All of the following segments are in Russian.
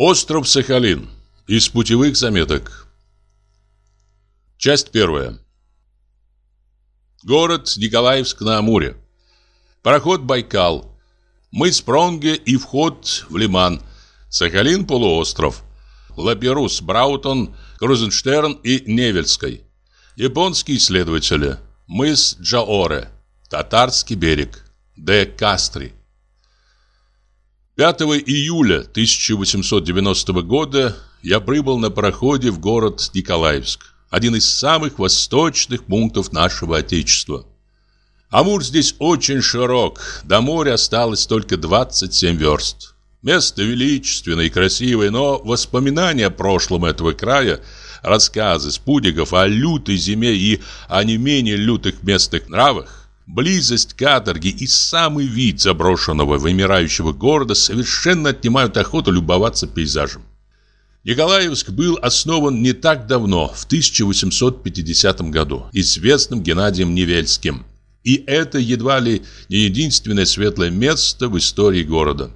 Остров Сахалин. Из путевых заметок. Часть первая. Город Николаевск на Амуре. Пароход Байкал. Мыс Пронге и вход в Лиман. Сахалин полуостров. Лаперус, Браутон, Крузенштерн и Невельской. Японские исследователи. Мыс Джаоре. Татарский берег. Де Кастри. 5 июля 1890 года я прибыл на пароходе в город Николаевск, один из самых восточных пунктов нашего Отечества. Амур здесь очень широк, до моря осталось только 27 верст. Место величественное и красивое, но воспоминания о прошлом этого края, рассказы спутников о лютой зиме и о не менее лютых местных нравах, Близость каторги и самый вид заброшенного вымирающего города совершенно отнимают охоту любоваться пейзажем. Николаевск был основан не так давно, в 1850 году, известным Геннадием Невельским. И это едва ли не единственное светлое место в истории города.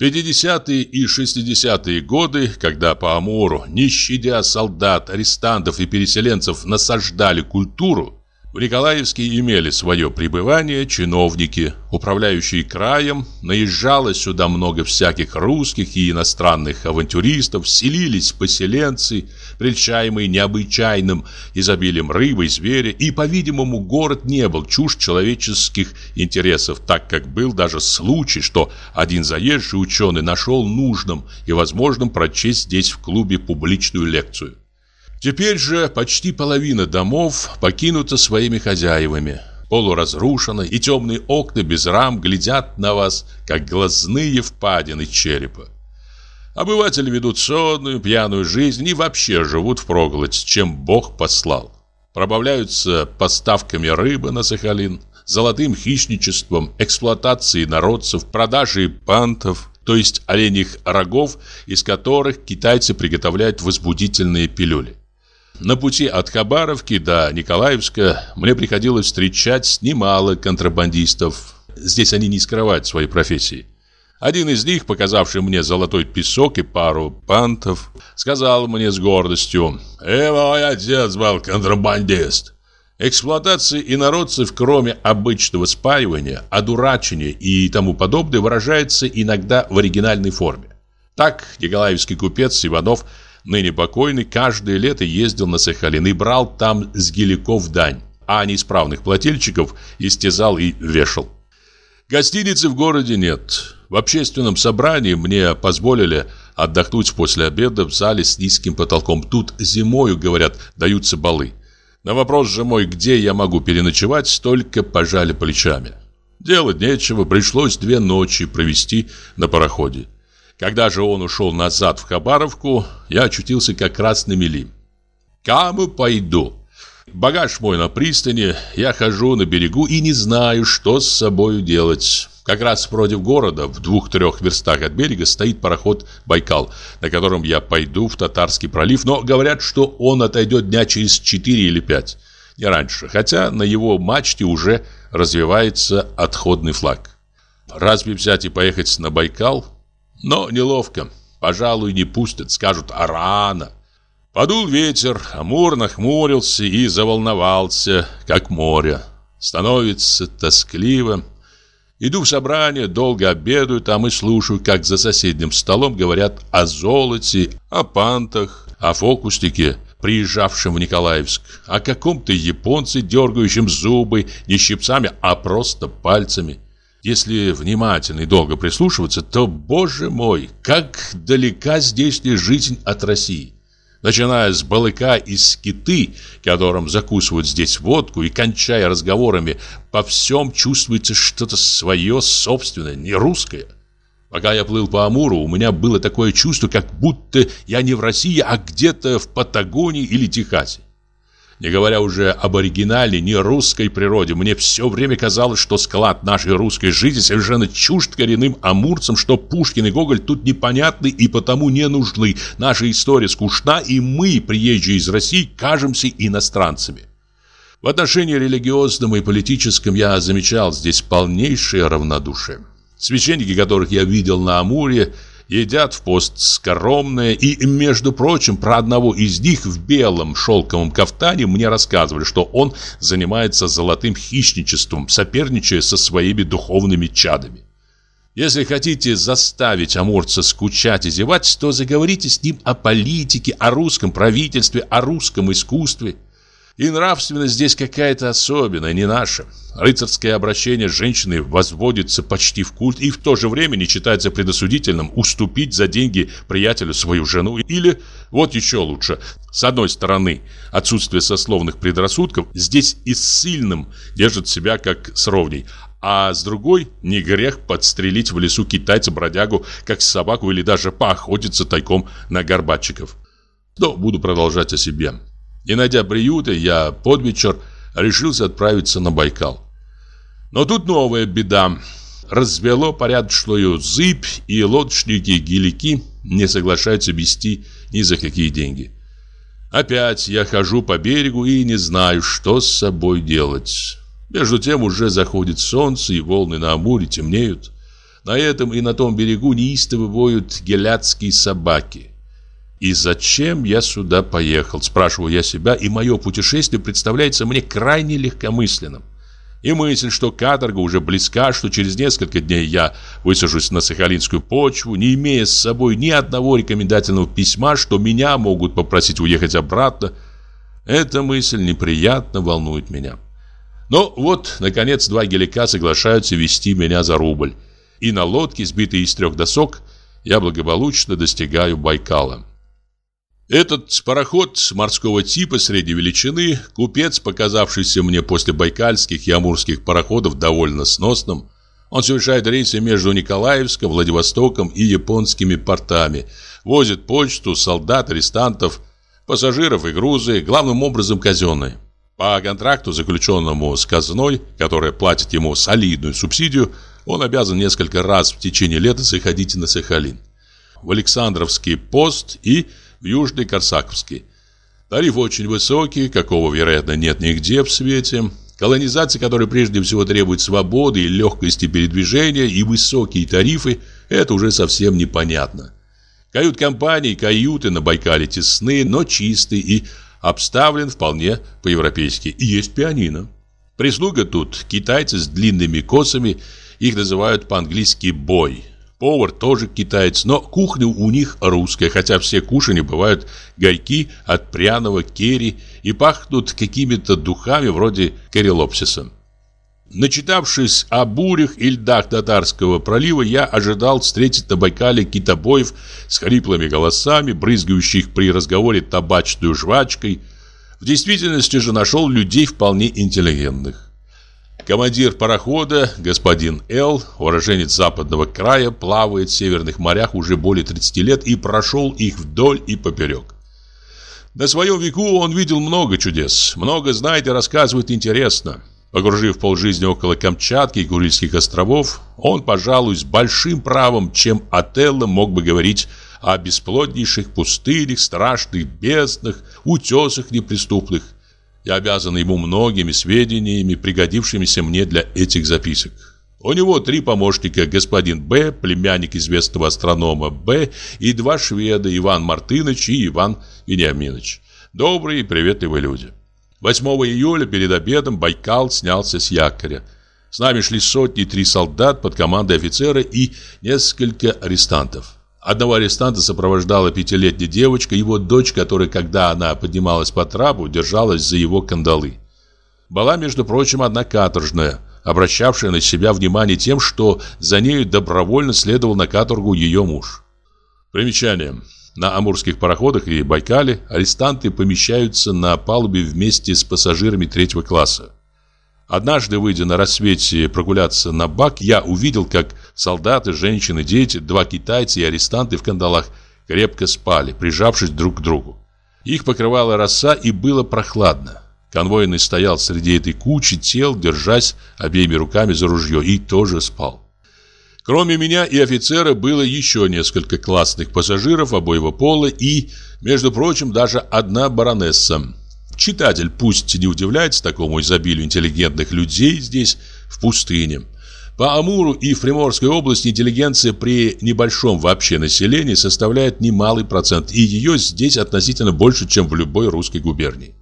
50-е и 60-е годы, когда по Амуру, не щадя солдат, арестантов и переселенцев, насаждали культуру, в Николаевске имели свое пребывание чиновники, управляющие краем, наезжало сюда много всяких русских и иностранных авантюристов, селились поселенцы, прельчаемые необычайным изобилием рыбы и зверя, и, по-видимому, город не был чужд человеческих интересов, так как был даже случай, что один заезжий ученый нашел нужным и возможным прочесть здесь в клубе публичную лекцию. Теперь же почти половина домов покинута своими хозяевами. Полуразрушены, и темные окна без рам глядят на вас, как глазные впадины черепа. Обыватели ведут сонную, пьяную жизнь и вообще живут впроголодь, чем Бог послал. Пробавляются поставками рыбы на Сахалин, золотым хищничеством, эксплуатацией народцев, продажей пантов, то есть оленьих рогов, из которых китайцы приготовляют возбудительные пилюли. На пути от Хабаровки до Николаевска мне приходилось встречать немало контрабандистов. Здесь они не скрывают своей профессии. Один из них, показавший мне золотой песок и пару пантов, сказал мне с гордостью «Э, мой отец был контрабандист». Эксплуатация инородцев, кроме обычного спаивания, одурачения и тому подобное, выражается иногда в оригинальной форме. Так николаевский купец Иванов – ныне покойный, каждое лето ездил на Сахалин и брал там с геликов дань, а неисправных плательщиков истязал и вешал. Гостиницы в городе нет. В общественном собрании мне позволили отдохнуть после обеда в зале с низким потолком. Тут зимою, говорят, даются балы. На вопрос же мой, где я могу переночевать, только пожали плечами. Делать нечего, пришлось две ночи провести на пароходе. Когда же он ушел назад в Хабаровку, я очутился как раз на мели. Кому пойду? Багаж мой на пристани, я хожу на берегу и не знаю, что с собой делать. Как раз против города, в двух-трех верстах от берега, стоит пароход «Байкал», на котором я пойду в Татарский пролив, но говорят, что он отойдет дня через четыре или пять, не раньше, хотя на его мачте уже развивается отходный флаг. Разве взять и поехать на Байкал – но неловко. Пожалуй, не пустят, скажут, а рано. Подул ветер, Амур нахмурился и заволновался, как море. Становится тоскливо. Иду в собрание, долго обедаю там и слушаю, как за соседним столом говорят о золоте, о пантах, о фокуснике, приезжавшем в Николаевск, о каком-то японце, дергающем зубы не щипцами, а просто пальцами. Если внимательно и долго прислушиваться, то, боже мой, как далека здешняя жизнь от России. Начиная с балыка из скиты, которым закусывают здесь водку, и кончая разговорами, по всем чувствуется что-то свое, собственное, не русское. Пока я плыл по Амуру, у меня было такое чувство, как будто я не в России, а где-то в Патагонии или Техасе. Не говоря уже об оригинале, не русской природе, мне все время казалось, что склад нашей русской жизни совершенно чужд коренным амурцам, что Пушкин и Гоголь тут непонятны и потому не нужны. Наша история скучна, и мы, приезжие из России, кажемся иностранцами. В отношении религиозном и политическом я замечал здесь полнейшее равнодушие. Священники, которых я видел на Амуре, едят в пост скоромное, и, между прочим, про одного из них в белом шелковом кафтане мне рассказывали, что он занимается золотым хищничеством, соперничая со своими духовными чадами. Если хотите заставить амурца скучать и зевать, то заговорите с ним о политике, о русском правительстве, о русском искусстве – и нравственность здесь какая-то особенная, не наша. Рыцарское обращение с женщиной возводится почти в культ и в то же время не считается предосудительным уступить за деньги приятелю свою жену. Или, вот еще лучше, с одной стороны, отсутствие сословных предрассудков здесь и сильным держит себя как с ровней, а с другой не грех подстрелить в лесу китайца-бродягу, как собаку или даже поохотиться тайком на горбатчиков. Но буду продолжать о себе. Не найдя приюта, я под вечер решился отправиться на Байкал. Но тут новая беда. Развело порядочную зыбь, и лодочники-гелики не соглашаются вести ни за какие деньги. Опять я хожу по берегу и не знаю, что с собой делать. Между тем уже заходит солнце, и волны на Амуре темнеют. На этом и на том берегу неистово воют геляцкие собаки. И зачем я сюда поехал, спрашиваю я себя, и мое путешествие представляется мне крайне легкомысленным. И мысль, что каторга уже близка, что через несколько дней я высажусь на сахалинскую почву, не имея с собой ни одного рекомендательного письма, что меня могут попросить уехать обратно, эта мысль неприятно волнует меня. Но вот, наконец, два гелика соглашаются вести меня за рубль. И на лодке, сбитой из трех досок, я благополучно достигаю Байкала. Этот пароход морского типа средней величины, купец, показавшийся мне после байкальских и амурских пароходов довольно сносным, он совершает рейсы между Николаевском, Владивостоком и японскими портами, возит почту, солдат, арестантов, пассажиров и грузы, главным образом казенные. По контракту, заключенному с казной, которая платит ему солидную субсидию, он обязан несколько раз в течение лета заходить на Сахалин. В Александровский пост и в Южный Корсаковский. Тариф очень высокий, какого, вероятно, нет нигде в свете. Колонизация, которая прежде всего требует свободы и легкости передвижения, и высокие тарифы – это уже совсем непонятно. Кают-компании, каюты на Байкале тесны, но чистые и обставлен вполне по-европейски. И есть пианино. Прислуга тут китайцы с длинными косами, их называют по-английски «бой». Повар тоже китаец, но кухня у них русская, хотя все кушани бывают гайки от пряного керри и пахнут какими-то духами вроде корелопсиса. Начитавшись о бурях и льдах Татарского пролива, я ожидал встретить на Байкале китобоев с хриплыми голосами, брызгающих при разговоре табачной жвачкой. В действительности же нашел людей вполне интеллигентных. Командир парохода, господин Л., уроженец западного края, плавает в северных морях уже более 30 лет и прошел их вдоль и поперек. На своем веку он видел много чудес, много знает и рассказывает интересно. Погружив полжизни около Камчатки и Курильских островов, он, пожалуй, с большим правом, чем Отелло, мог бы говорить о бесплоднейших пустынях, страшных безднах, утесах неприступных. Я обязан ему многими сведениями, пригодившимися мне для этих записок. У него три помощника, господин Б, племянник известного астронома Б, и два шведа, Иван Мартынович и Иван Вениаминович. Добрые и приветливые люди. 8 июля перед обедом Байкал снялся с якоря. С нами шли сотни три солдат под командой офицера и несколько арестантов. Одного арестанта сопровождала пятилетняя девочка, его дочь, которая, когда она поднималась по трапу, держалась за его кандалы. Была, между прочим, одна каторжная, обращавшая на себя внимание тем, что за нею добровольно следовал на каторгу ее муж. Примечание. На амурских пароходах и Байкале арестанты помещаются на палубе вместе с пассажирами третьего класса. Однажды, выйдя на рассвете прогуляться на бак, я увидел, как солдаты, женщины, дети, два китайца и арестанты в кандалах крепко спали, прижавшись друг к другу. Их покрывала роса и было прохладно. Конвойный стоял среди этой кучи тел, держась обеими руками за ружье, и тоже спал. Кроме меня и офицера было еще несколько классных пассажиров обоего пола и, между прочим, даже одна баронесса – Читатель пусть не удивляется такому изобилию интеллигентных людей здесь, в пустыне. По Амуру и в Приморской области интеллигенция при небольшом вообще населении составляет немалый процент, и ее здесь относительно больше, чем в любой русской губернии.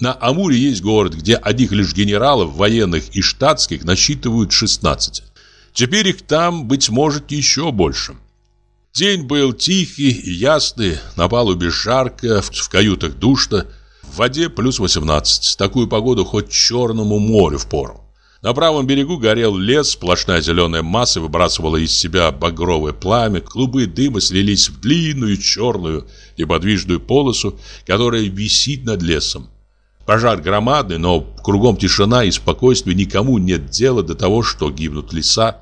На Амуре есть город, где одних лишь генералов, военных и штатских насчитывают 16. Теперь их там, быть может, еще больше. День был тихий и ясный, на палубе жарко, в каютах душно, в воде плюс 18. Такую погоду хоть Черному морю впору. На правом берегу горел лес, сплошная зеленая масса выбрасывала из себя багровое пламя, клубы дыма слились в длинную черную неподвижную полосу, которая висит над лесом. Пожар громадный, но кругом тишина и спокойствие, никому нет дела до того, что гибнут леса.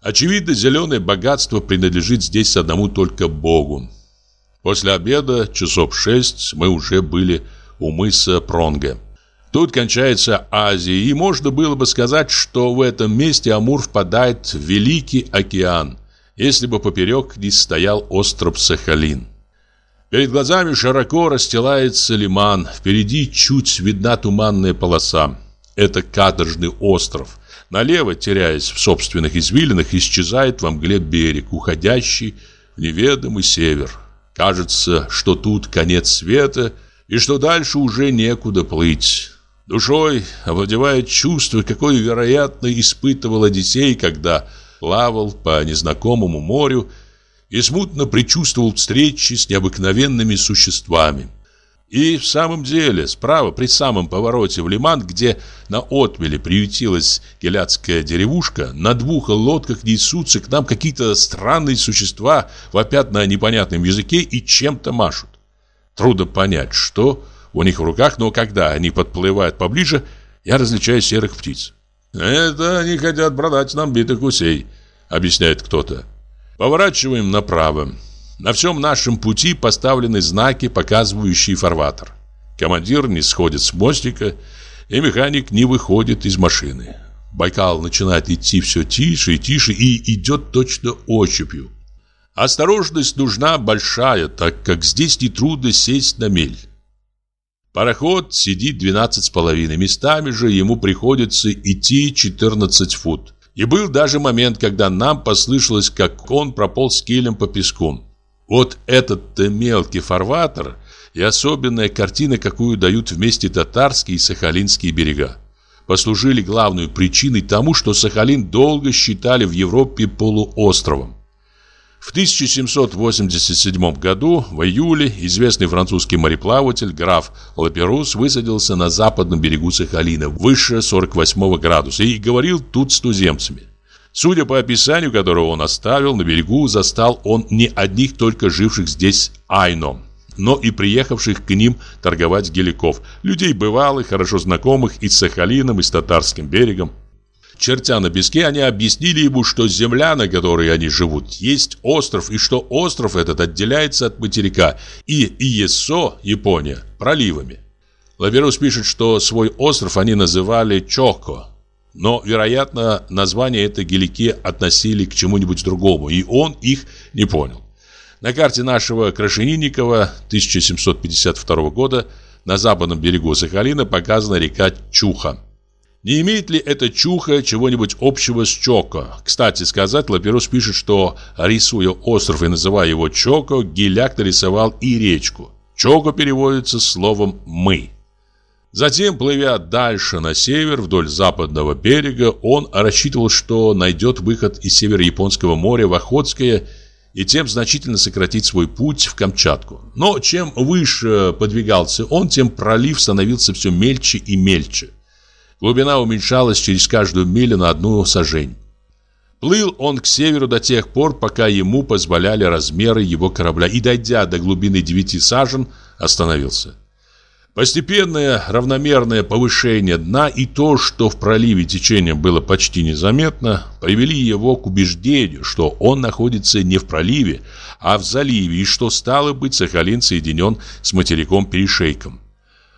Очевидно, зеленое богатство принадлежит здесь одному только Богу. После обеда, часов шесть, мы уже были у мыса Пронга. Тут кончается Азия, и можно было бы сказать, что в этом месте Амур впадает в Великий океан, если бы поперек не стоял остров Сахалин. Перед глазами широко расстилается лиман, впереди чуть видна туманная полоса. Это каторжный остров. Налево, теряясь в собственных извилинах, исчезает во мгле берег, уходящий в неведомый север. Кажется, что тут конец света и что дальше уже некуда плыть. Душой овладевает чувство, какое, вероятно, испытывал Одиссей, когда плавал по незнакомому морю и смутно предчувствовал встречи с необыкновенными существами. И в самом деле, справа, при самом повороте в лиман, где на отмеле приютилась геляцкая деревушка, на двух лодках несутся к нам какие-то странные существа, вопят на непонятном языке и чем-то машут. Трудно понять, что у них в руках, но когда они подплывают поближе, я различаю серых птиц. «Это они хотят продать нам битых гусей», — объясняет кто-то. Поворачиваем направо. На всем нашем пути поставлены знаки, показывающие фарватер. Командир не сходит с мостика, и механик не выходит из машины. Байкал начинает идти все тише и тише и идет точно ощупью. Осторожность нужна большая, так как здесь нетрудно сесть на мель. Пароход сидит 12 с половиной, местами же ему приходится идти 14 фут. И был даже момент, когда нам послышалось, как он прополз килем по песку. Вот этот-то мелкий фарватер и особенная картина, какую дают вместе татарские и сахалинские берега. Послужили главной причиной тому, что Сахалин долго считали в Европе полуостровом. В 1787 году, в июле, известный французский мореплаватель граф Лаперус высадился на западном берегу Сахалина, выше 48 градуса, и говорил тут с туземцами. Судя по описанию, которое он оставил, на берегу застал он не одних только живших здесь айно, но и приехавших к ним торговать геликов, людей бывалых, хорошо знакомых и с Сахалином, и с Татарским берегом. Чертя на песке, они объяснили ему, что земля, на которой они живут, есть остров, и что остров этот отделяется от материка, и Иесо, Япония, проливами. Лаверус пишет, что свой остров они называли Чоко, но, вероятно, название это гелики относили к чему-нибудь другому, и он их не понял. На карте нашего Крашенинникова 1752 года на западном берегу Сахалина показана река Чуха. Не имеет ли эта чуха чего-нибудь общего с Чоко? Кстати сказать, Лаперус пишет, что, рисуя остров и называя его Чоко, Гиляк нарисовал и речку. Чоко переводится словом «мы». Затем, плывя дальше на север, вдоль западного берега, он рассчитывал, что найдет выход из северо-японского моря в Охотское и тем значительно сократить свой путь в Камчатку. Но чем выше подвигался он, тем пролив становился все мельче и мельче. Глубина уменьшалась через каждую милю на одну сажень. Плыл он к северу до тех пор, пока ему позволяли размеры его корабля, и, дойдя до глубины девяти сажен, остановился. Постепенное равномерное повышение дна и то, что в проливе течение было почти незаметно, привели его к убеждению, что он находится не в проливе, а в заливе, и что, стало быть, Сахалин соединен с материком-перешейком.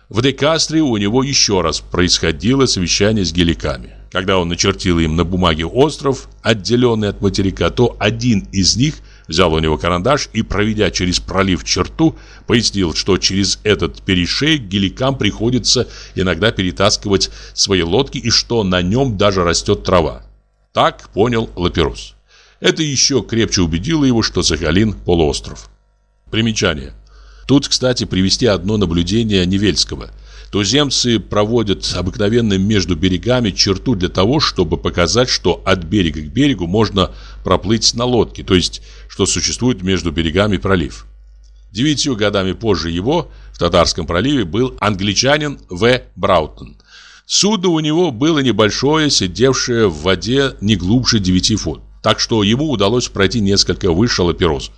В Декастре у него еще раз происходило совещание с геликами. Когда он начертил им на бумаге остров, отделенный от материка, то один из них взял у него карандаш и, проведя через пролив черту, пояснил, что через этот перешейк геликам приходится иногда перетаскивать свои лодки и что на нем даже растет трава. Так понял Лаперус. Это еще крепче убедило его, что Сахалин – полуостров. Примечание. Тут, кстати, привести одно наблюдение Невельского. Туземцы проводят обыкновенно между берегами черту для того, чтобы показать, что от берега к берегу можно проплыть на лодке, то есть, что существует между берегами пролив. Девятью годами позже его в Татарском проливе был англичанин В. Браутон. Судно у него было небольшое, сидевшее в воде не глубже 9 фут, так что ему удалось пройти несколько выше Лапероза.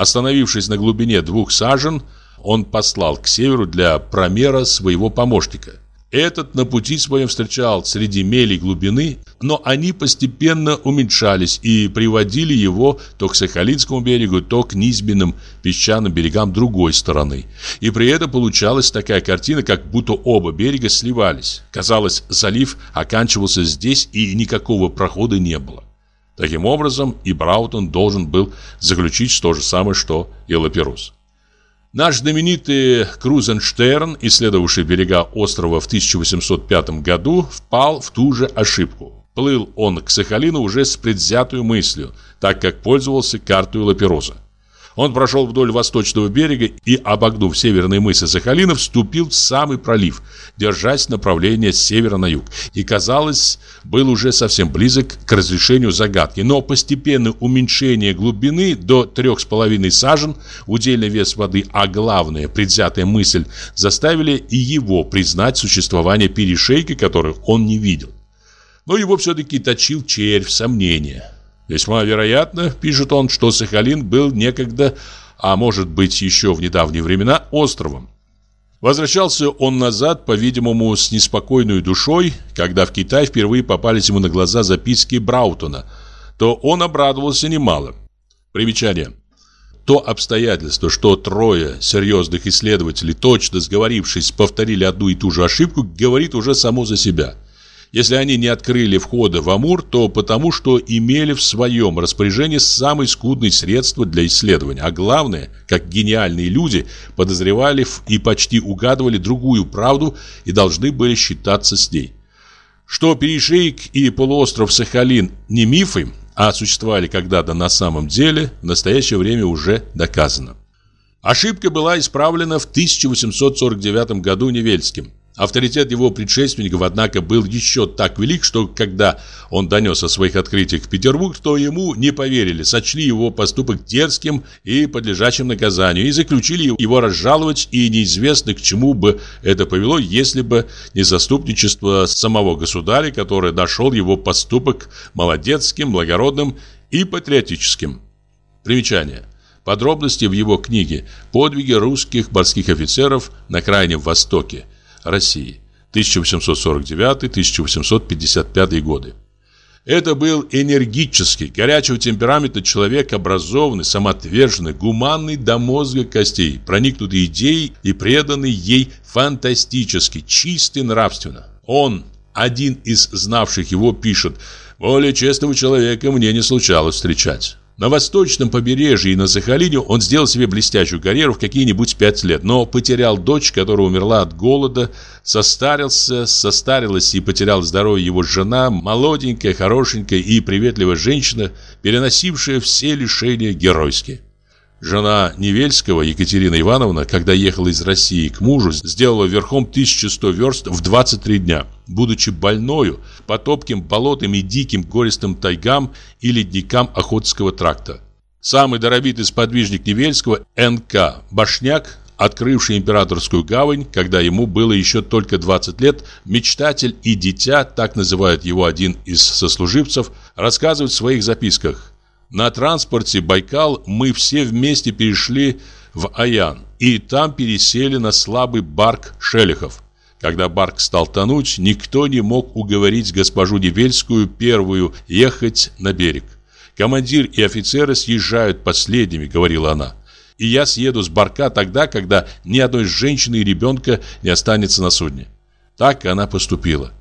Остановившись на глубине двух сажен, он послал к северу для промера своего помощника. Этот на пути своем встречал среди мелей глубины, но они постепенно уменьшались и приводили его то к Сахалинскому берегу, то к низменным песчаным берегам другой стороны. И при этом получалась такая картина, как будто оба берега сливались. Казалось, залив оканчивался здесь и никакого прохода не было. Таким образом, и Браутон должен был заключить то же самое, что и Лаперус. Наш знаменитый Крузенштерн, исследовавший берега острова в 1805 году, впал в ту же ошибку. Плыл он к Сахалину уже с предвзятой мыслью, так как пользовался картой Лапероза. Он прошел вдоль восточного берега и, обогнув северные мысы Сахалина, вступил в самый пролив, держась направление с севера на юг. И, казалось, был уже совсем близок к разрешению загадки. Но постепенное уменьшение глубины до трех с половиной сажен, удельный вес воды, а главное, предвзятая мысль, заставили и его признать существование перешейка, которых он не видел. Но его все-таки точил червь сомнения. Весьма вероятно, пишет он, что Сахалин был некогда, а может быть еще в недавние времена, островом. Возвращался он назад, по-видимому, с неспокойной душой, когда в Китай впервые попались ему на глаза записки Браутона, то он обрадовался немало. Примечание. То обстоятельство, что трое серьезных исследователей, точно сговорившись, повторили одну и ту же ошибку, говорит уже само за себя – если они не открыли входа в Амур, то потому, что имели в своем распоряжении самые скудные средства для исследования. А главное, как гениальные люди, подозревали и почти угадывали другую правду и должны были считаться с ней. Что перешейк и полуостров Сахалин не мифы, а существовали когда-то на самом деле, в настоящее время уже доказано. Ошибка была исправлена в 1849 году Невельским. Авторитет его предшественников, однако, был еще так велик, что когда он донес о своих открытиях в Петербург, то ему не поверили, сочли его поступок дерзким и подлежащим наказанию, и заключили его разжаловать, и неизвестно, к чему бы это повело, если бы не заступничество самого государя, который нашел его поступок молодецким, благородным и патриотическим. Примечание. Подробности в его книге «Подвиги русских морских офицеров на Крайнем Востоке» России 1849-1855 годы. Это был энергический, горячего темперамента человек, образованный, самоотверженный, гуманный до мозга костей, проникнутый идеей и преданный ей фантастически, чистый нравственно. Он, один из знавших его, пишет «Более честного человека мне не случалось встречать». На восточном побережье и на Сахалине он сделал себе блестящую карьеру в какие-нибудь пять лет, но потерял дочь, которая умерла от голода, состарился, состарилась и потерял здоровье его жена, молоденькая, хорошенькая и приветливая женщина, переносившая все лишения геройски. Жена Невельского, Екатерина Ивановна, когда ехала из России к мужу, сделала верхом 1100 верст в 23 дня, будучи больною по топким болотам и диким гористым тайгам и ледникам Охотского тракта. Самый даровитый сподвижник Невельского, Н.К. Башняк, открывший императорскую гавань, когда ему было еще только 20 лет, мечтатель и дитя, так называет его один из сослуживцев, рассказывает в своих записках. На транспорте «Байкал» мы все вместе перешли в Аян и там пересели на слабый барк Шелихов. Когда барк стал тонуть, никто не мог уговорить госпожу Невельскую первую ехать на берег. «Командир и офицеры съезжают последними», — говорила она. «И я съеду с барка тогда, когда ни одной женщины и ребенка не останется на судне». Так она поступила.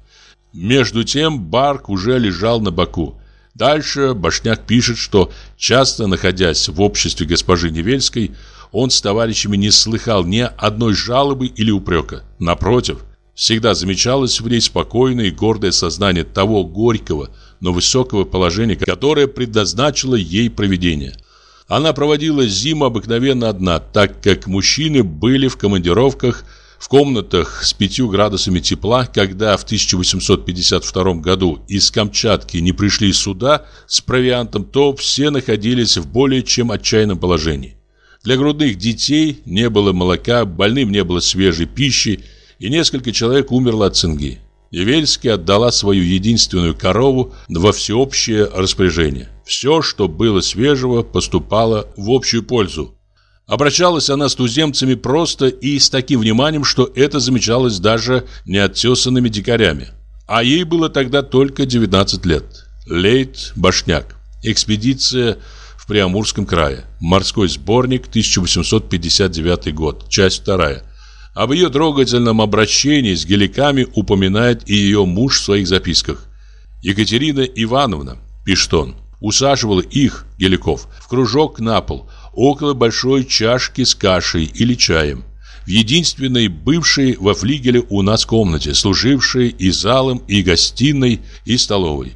Между тем барк уже лежал на боку. Дальше Башняк пишет, что часто находясь в обществе госпожи Невельской, он с товарищами не слыхал ни одной жалобы или упрека. Напротив, всегда замечалось в ней спокойное и гордое сознание того горького, но высокого положения, которое предназначило ей проведение. Она проводила зиму обыкновенно одна, так как мужчины были в командировках в комнатах с 5 градусами тепла, когда в 1852 году из Камчатки не пришли сюда с провиантом, то все находились в более чем отчаянном положении. Для грудных детей не было молока, больным не было свежей пищи, и несколько человек умерло от цинги. Невельский отдала свою единственную корову во всеобщее распоряжение. Все, что было свежего, поступало в общую пользу. Обращалась она с туземцами просто и с таким вниманием, что это замечалось даже неоттесанными дикарями. А ей было тогда только 19 лет. Лейт Башняк. Экспедиция в Приамурском крае. Морской сборник, 1859 год. Часть вторая. Об ее трогательном обращении с геликами упоминает и ее муж в своих записках. Екатерина Ивановна, пишет он, усаживала их, геликов, в кружок на пол – около большой чашки с кашей или чаем. В единственной бывшей во флигеле у нас комнате, служившей и залом, и гостиной, и столовой.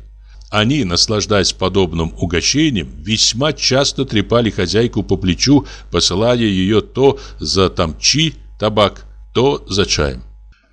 Они, наслаждаясь подобным угощением, весьма часто трепали хозяйку по плечу, посылая ее то за тамчи, табак, то за чаем.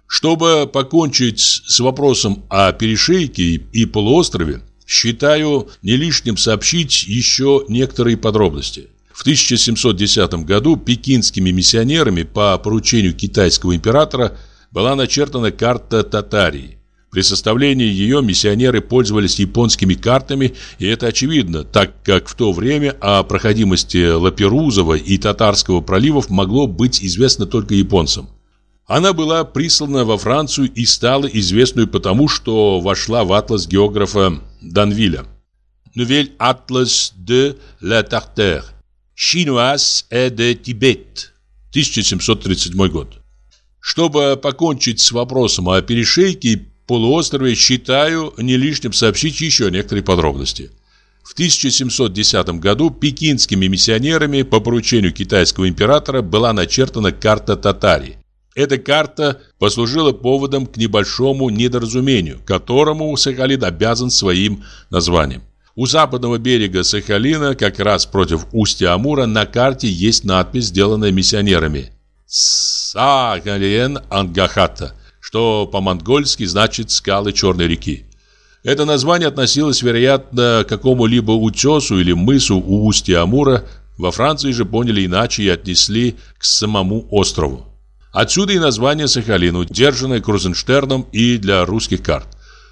Чтобы покончить с вопросом о перешейке и полуострове, считаю не лишним сообщить еще некоторые подробности. В 1710 году пекинскими миссионерами по поручению китайского императора была начертана карта Татарии. При составлении ее миссионеры пользовались японскими картами, и это очевидно, так как в то время о проходимости Лаперузова и Татарского проливов могло быть известно только японцам. Она была прислана во Францию и стала известной потому, что вошла в атлас географа Данвиля. «Nouvelle Atlas de la Tartare» Chinoise et de Tibet, 1737 год. Чтобы покончить с вопросом о перешейке и полуострове, считаю не лишним сообщить еще некоторые подробности. В 1710 году пекинскими миссионерами по поручению китайского императора была начертана карта Татарии. Эта карта послужила поводом к небольшому недоразумению, которому Сахалин обязан своим названием. У западного берега Сахалина, как раз против устья Амура, на карте есть надпись, сделанная миссионерами «Сахалин Ангахата», что по-монгольски значит «скалы Черной реки». Это название относилось, вероятно, к какому-либо утесу или мысу у устья Амура, во Франции же поняли иначе и отнесли к самому острову. Отсюда и название Сахалина, удержанное Крузенштерном и для русских карт.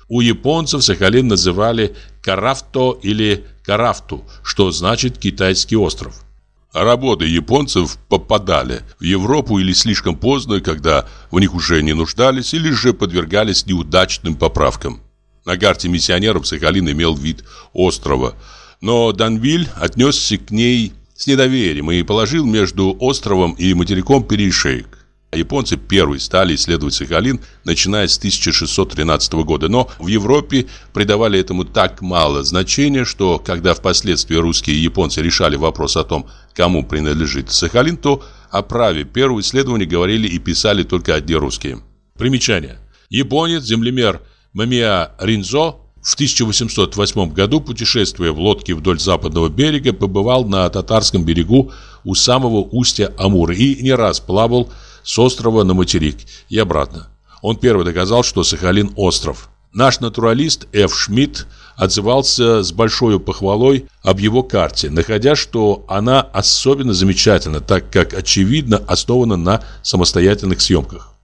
У японцев Сахалин называли Карафто или Карафту, что значит «китайский остров». Работы японцев попадали в Европу или слишком поздно, когда в них уже не нуждались, или же подвергались неудачным поправкам. На карте миссионеров Сахалин имел вид острова, но Данвиль отнесся к ней с недоверием и положил между островом и материком перешейк. Японцы первые стали исследовать Сахалин, начиная с 1613 года, но в Европе придавали этому так мало значения, что когда впоследствии русские и японцы решали вопрос о том, кому принадлежит Сахалин, то о праве первого исследования говорили и писали только одни русские. Примечание. Японец, землемер Мамия Ринзо в 1808 году, путешествуя в лодке вдоль западного берега, побывал на татарском берегу у самого устья Амура и не раз плавал с острова на материк и обратно. Он первый доказал, что Сахалин – остров. Наш натуралист Ф. Шмидт отзывался с большой похвалой об его карте, находя, что она особенно замечательна, так как, очевидно, основана на самостоятельных съемках.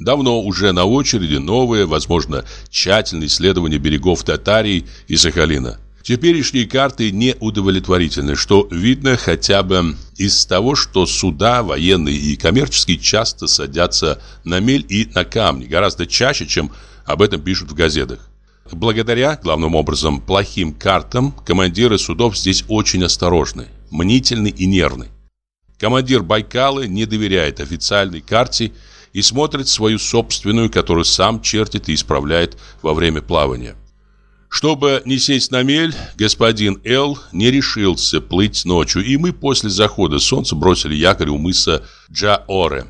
Давно уже на очереди новые, возможно, тщательные исследования берегов Татарии и Сахалина – Теперешние карты не удовлетворительны, что видно хотя бы из того, что суда военные и коммерческие часто садятся на мель и на камни, гораздо чаще, чем об этом пишут в газетах. Благодаря, главным образом, плохим картам, командиры судов здесь очень осторожны, мнительны и нервны. Командир Байкала не доверяет официальной карте и смотрит свою собственную, которую сам чертит и исправляет во время плавания. Чтобы не сесть на мель, господин Эл не решился плыть ночью, и мы после захода солнца бросили якорь у мыса Джаоре.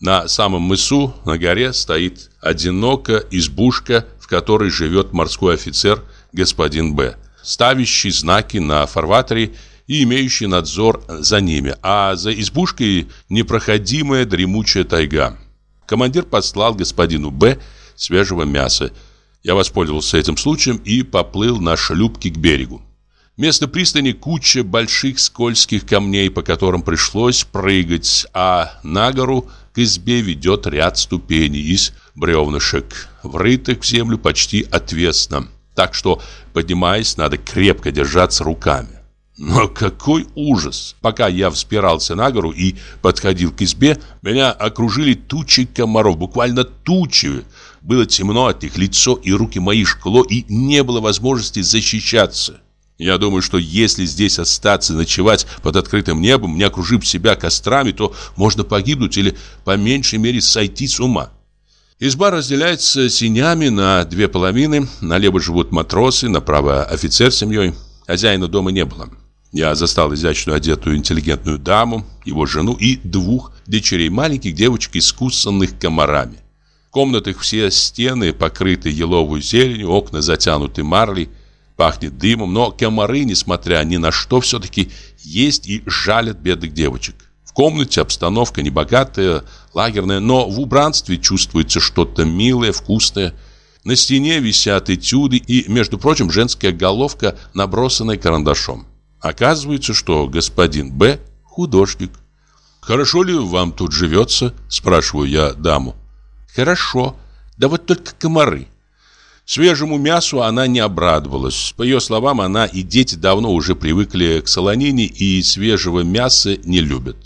На самом мысу, на горе, стоит одиноко избушка, в которой живет морской офицер господин Б, ставящий знаки на фарватере и имеющий надзор за ними, а за избушкой непроходимая дремучая тайга. Командир послал господину Б свежего мяса. Я воспользовался этим случаем и поплыл на шлюпке к берегу. Вместо пристани куча больших скользких камней, по которым пришлось прыгать, а на гору к избе ведет ряд ступеней из бревнышек, врытых в землю почти отвесно, так что, поднимаясь, надо крепко держаться руками. Но какой ужас! Пока я взбирался на гору и подходил к избе, меня окружили тучи комаров, буквально тучи. Было темно от них, лицо и руки мои шкло, и не было возможности защищаться. Я думаю, что если здесь остаться ночевать под открытым небом, не окружив себя кострами, то можно погибнуть или, по меньшей мере, сойти с ума. Изба разделяется синями на две половины. Налево живут матросы, направо офицер с семьей. Хозяина дома не было. Я застал изящную одетую интеллигентную даму, его жену и двух дочерей маленьких девочек, искусанных комарами. В комнатах все стены покрыты еловой зеленью, окна затянуты марлей, пахнет дымом, но комары, несмотря ни на что, все-таки есть и жалят бедных девочек. В комнате обстановка небогатая, лагерная, но в убранстве чувствуется что-то милое, вкусное. На стене висят этюды и, между прочим, женская головка, набросанная карандашом. Оказывается, что господин Б. художник. «Хорошо ли вам тут живется?» – спрашиваю я даму. «Хорошо. Да вот только комары». Свежему мясу она не обрадовалась. По ее словам, она и дети давно уже привыкли к солонине и свежего мяса не любят.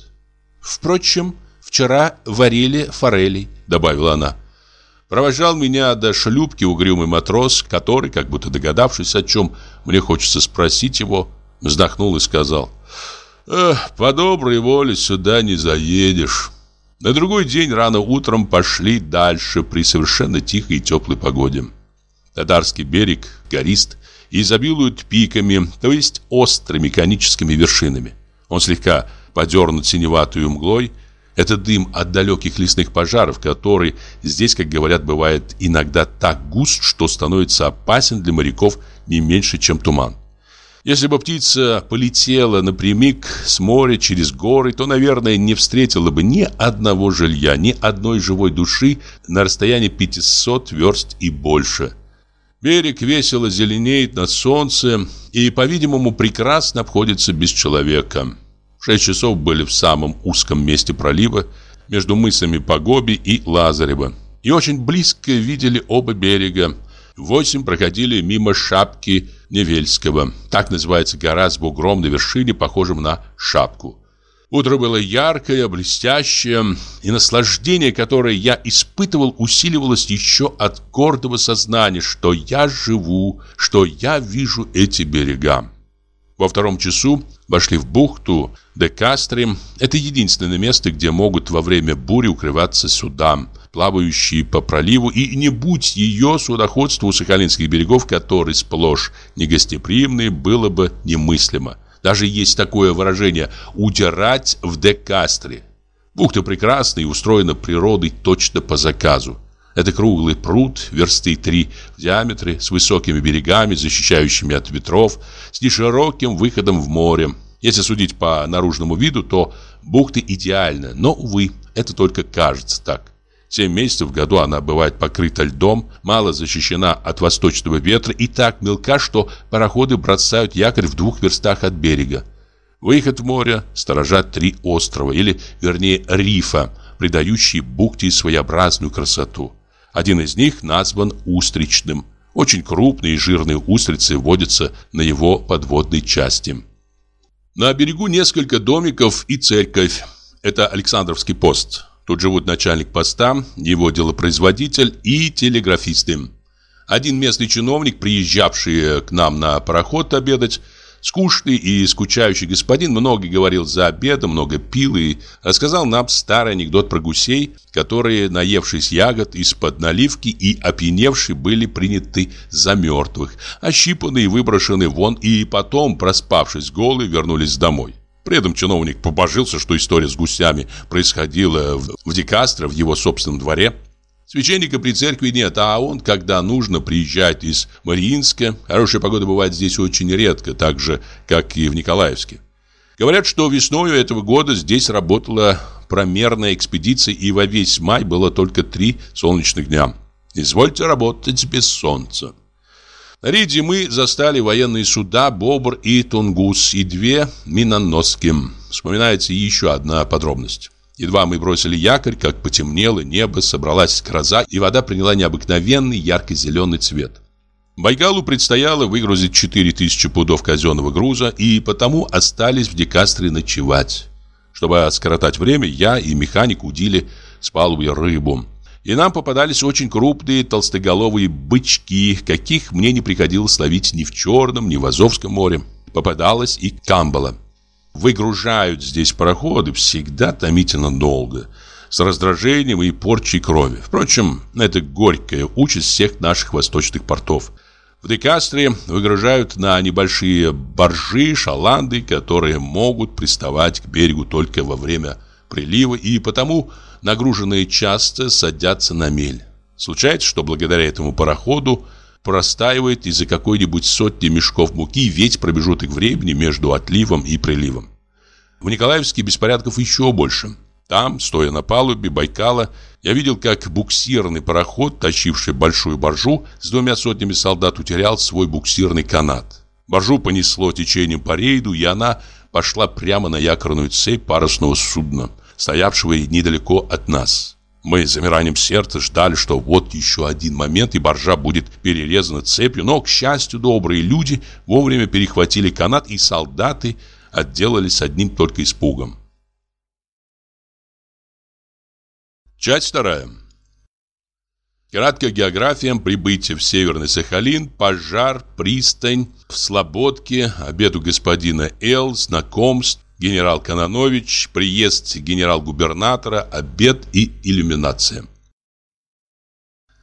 «Впрочем, вчера варили форели», — добавила она. Провожал меня до шлюпки угрюмый матрос, который, как будто догадавшись, о чем мне хочется спросить его, вздохнул и сказал, «Эх, по доброй воле сюда не заедешь». На другой день рано утром пошли дальше при совершенно тихой и теплой погоде. Татарский берег горист и изобилует пиками, то есть острыми коническими вершинами. Он слегка подернут синеватую мглой. Это дым от далеких лесных пожаров, который здесь, как говорят, бывает иногда так густ, что становится опасен для моряков не меньше, чем туман. Если бы птица полетела напрямик с моря через горы, то, наверное, не встретила бы ни одного жилья, ни одной живой души на расстоянии 500 верст и больше – Берег весело зеленеет на солнце и, по-видимому, прекрасно обходится без человека. Шесть часов были в самом узком месте пролива, между мысами Погоби и Лазарева. И очень близко видели оба берега. Восемь проходили мимо шапки Невельского. Так называется гора с бугром на вершине, похожим на шапку. Утро было яркое, блестящее, и наслаждение, которое я испытывал, усиливалось еще от гордого сознания, что я живу, что я вижу эти берега. Во втором часу вошли в бухту де Кастре. Это единственное место, где могут во время бури укрываться суда, плавающие по проливу, и не будь ее судоходство у сахалинских берегов, которые сплошь негостеприимные, было бы немыслимо. Даже есть такое выражение «удирать в Декастре». Бухта прекрасна и устроена природой точно по заказу. Это круглый пруд, версты три в диаметре, с высокими берегами, защищающими от ветров, с нешироким выходом в море. Если судить по наружному виду, то бухта идеальна, но, увы, это только кажется так. Семь месяцев в году она бывает покрыта льдом, мало защищена от восточного ветра и так мелка, что пароходы бросают якорь в двух верстах от берега. Выход в море сторожат три острова, или, вернее, рифа, придающие бухте своеобразную красоту. Один из них назван Устричным. Очень крупные и жирные устрицы водятся на его подводной части. На берегу несколько домиков и церковь. Это Александровский пост. Тут живут начальник поста, его делопроизводитель и телеграфисты. Один местный чиновник, приезжавший к нам на пароход обедать, скучный и скучающий господин, много говорил за обедом, много пил и рассказал нам старый анекдот про гусей, которые, наевшись ягод из-под наливки и опьяневшие, были приняты за мертвых, ощипаны и выброшены вон, и потом, проспавшись голые, вернулись домой. При этом чиновник побожился, что история с гусями происходила в Декастро, в его собственном дворе. Священника при церкви нет, а он, когда нужно, приезжает из Мариинска. Хорошая погода бывает здесь очень редко, так же, как и в Николаевске. Говорят, что весной этого года здесь работала промерная экспедиция, и во весь май было только три солнечных дня. Извольте работать без солнца. Рейде мы застали военные суда «Бобр» и «Тунгус» и две миноноски. Вспоминается еще одна подробность. Едва мы бросили якорь, как потемнело небо, собралась гроза, и вода приняла необыкновенный ярко-зеленый цвет. Байкалу предстояло выгрузить 4000 пудов казенного груза, и потому остались в Декастре ночевать. Чтобы скоротать время, я и механик удили с палубы рыбу. И нам попадались очень крупные толстоголовые бычки, каких мне не приходилось ловить ни в Черном, ни в Азовском море. Попадалась и камбала. Выгружают здесь пароходы всегда томительно долго, с раздражением и порчей крови. Впрочем, это горькая участь всех наших восточных портов. В Декастре выгружают на небольшие баржи, шаланды, которые могут приставать к берегу только во время прилива, и потому нагруженные часто садятся на мель. Случается, что благодаря этому пароходу простаивает из-за какой-нибудь сотни мешков муки весь промежуток времени между отливом и приливом. В Николаевске беспорядков еще больше. Там, стоя на палубе Байкала, я видел, как буксирный пароход, тащивший большую баржу, с двумя сотнями солдат утерял свой буксирный канат. Баржу понесло течением по рейду, и она пошла прямо на якорную цепь парусного судна, стоявшего недалеко от нас. Мы с замиранием сердца ждали, что вот еще один момент, и баржа будет перерезана цепью, но, к счастью, добрые люди вовремя перехватили канат, и солдаты отделались одним только испугом. Часть вторая. Краткая география прибытия в Северный Сахалин, пожар, пристань, в Слободке, у господина Эл, знакомств, генерал Кононович, приезд генерал-губернатора, обед и иллюминация.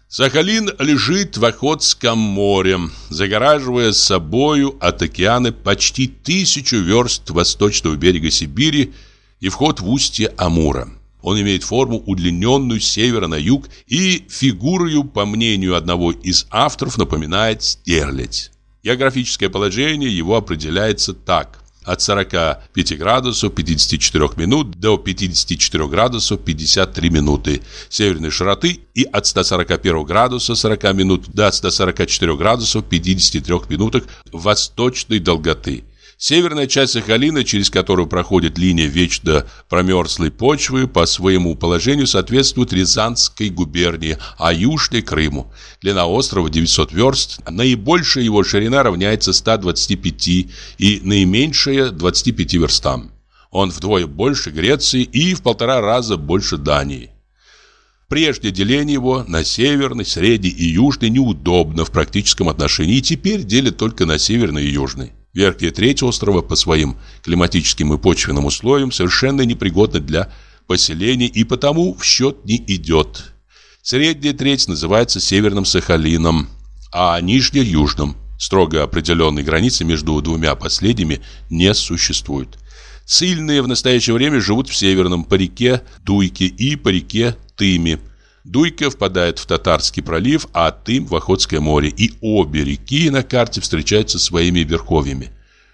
Сахалин лежит в Охотском море, загораживая собою от океана почти тысячу верст восточного берега Сибири и вход в устье Амура. Он имеет форму удлиненную с севера на юг и фигурою, по мнению одного из авторов, напоминает стерлядь. Географическое положение его определяется так от 45 градусов 54 минут до 54 градусов 53 минуты северной широты и от 141 градуса 40 минут до 144 градусов 53 минутах восточной долготы. Северная часть Сахалина, через которую проходит линия вечно промерзлой почвы, по своему положению соответствует Рязанской губернии, а южной – Крыму. Длина острова 900 верст, наибольшая его ширина равняется 125 и наименьшая – 25 верстам. Он вдвое больше Греции и в полтора раза больше Дании. Прежде деление его на северный, средний и южный неудобно в практическом отношении, и теперь делят только на северный и южный. Верхняя треть острова по своим климатическим и почвенным условиям совершенно непригодна для поселения и потому в счет не идет. Средняя треть называется Северным Сахалином, а нижняя – Южным. Строго определенной границы между двумя последними не существует. Сильные в настоящее время живут в Северном по реке Дуйке и по реке Тыме – Дуйка впадает в Татарский пролив, а Тым в Охотское море. И обе реки на карте встречаются своими верховьями.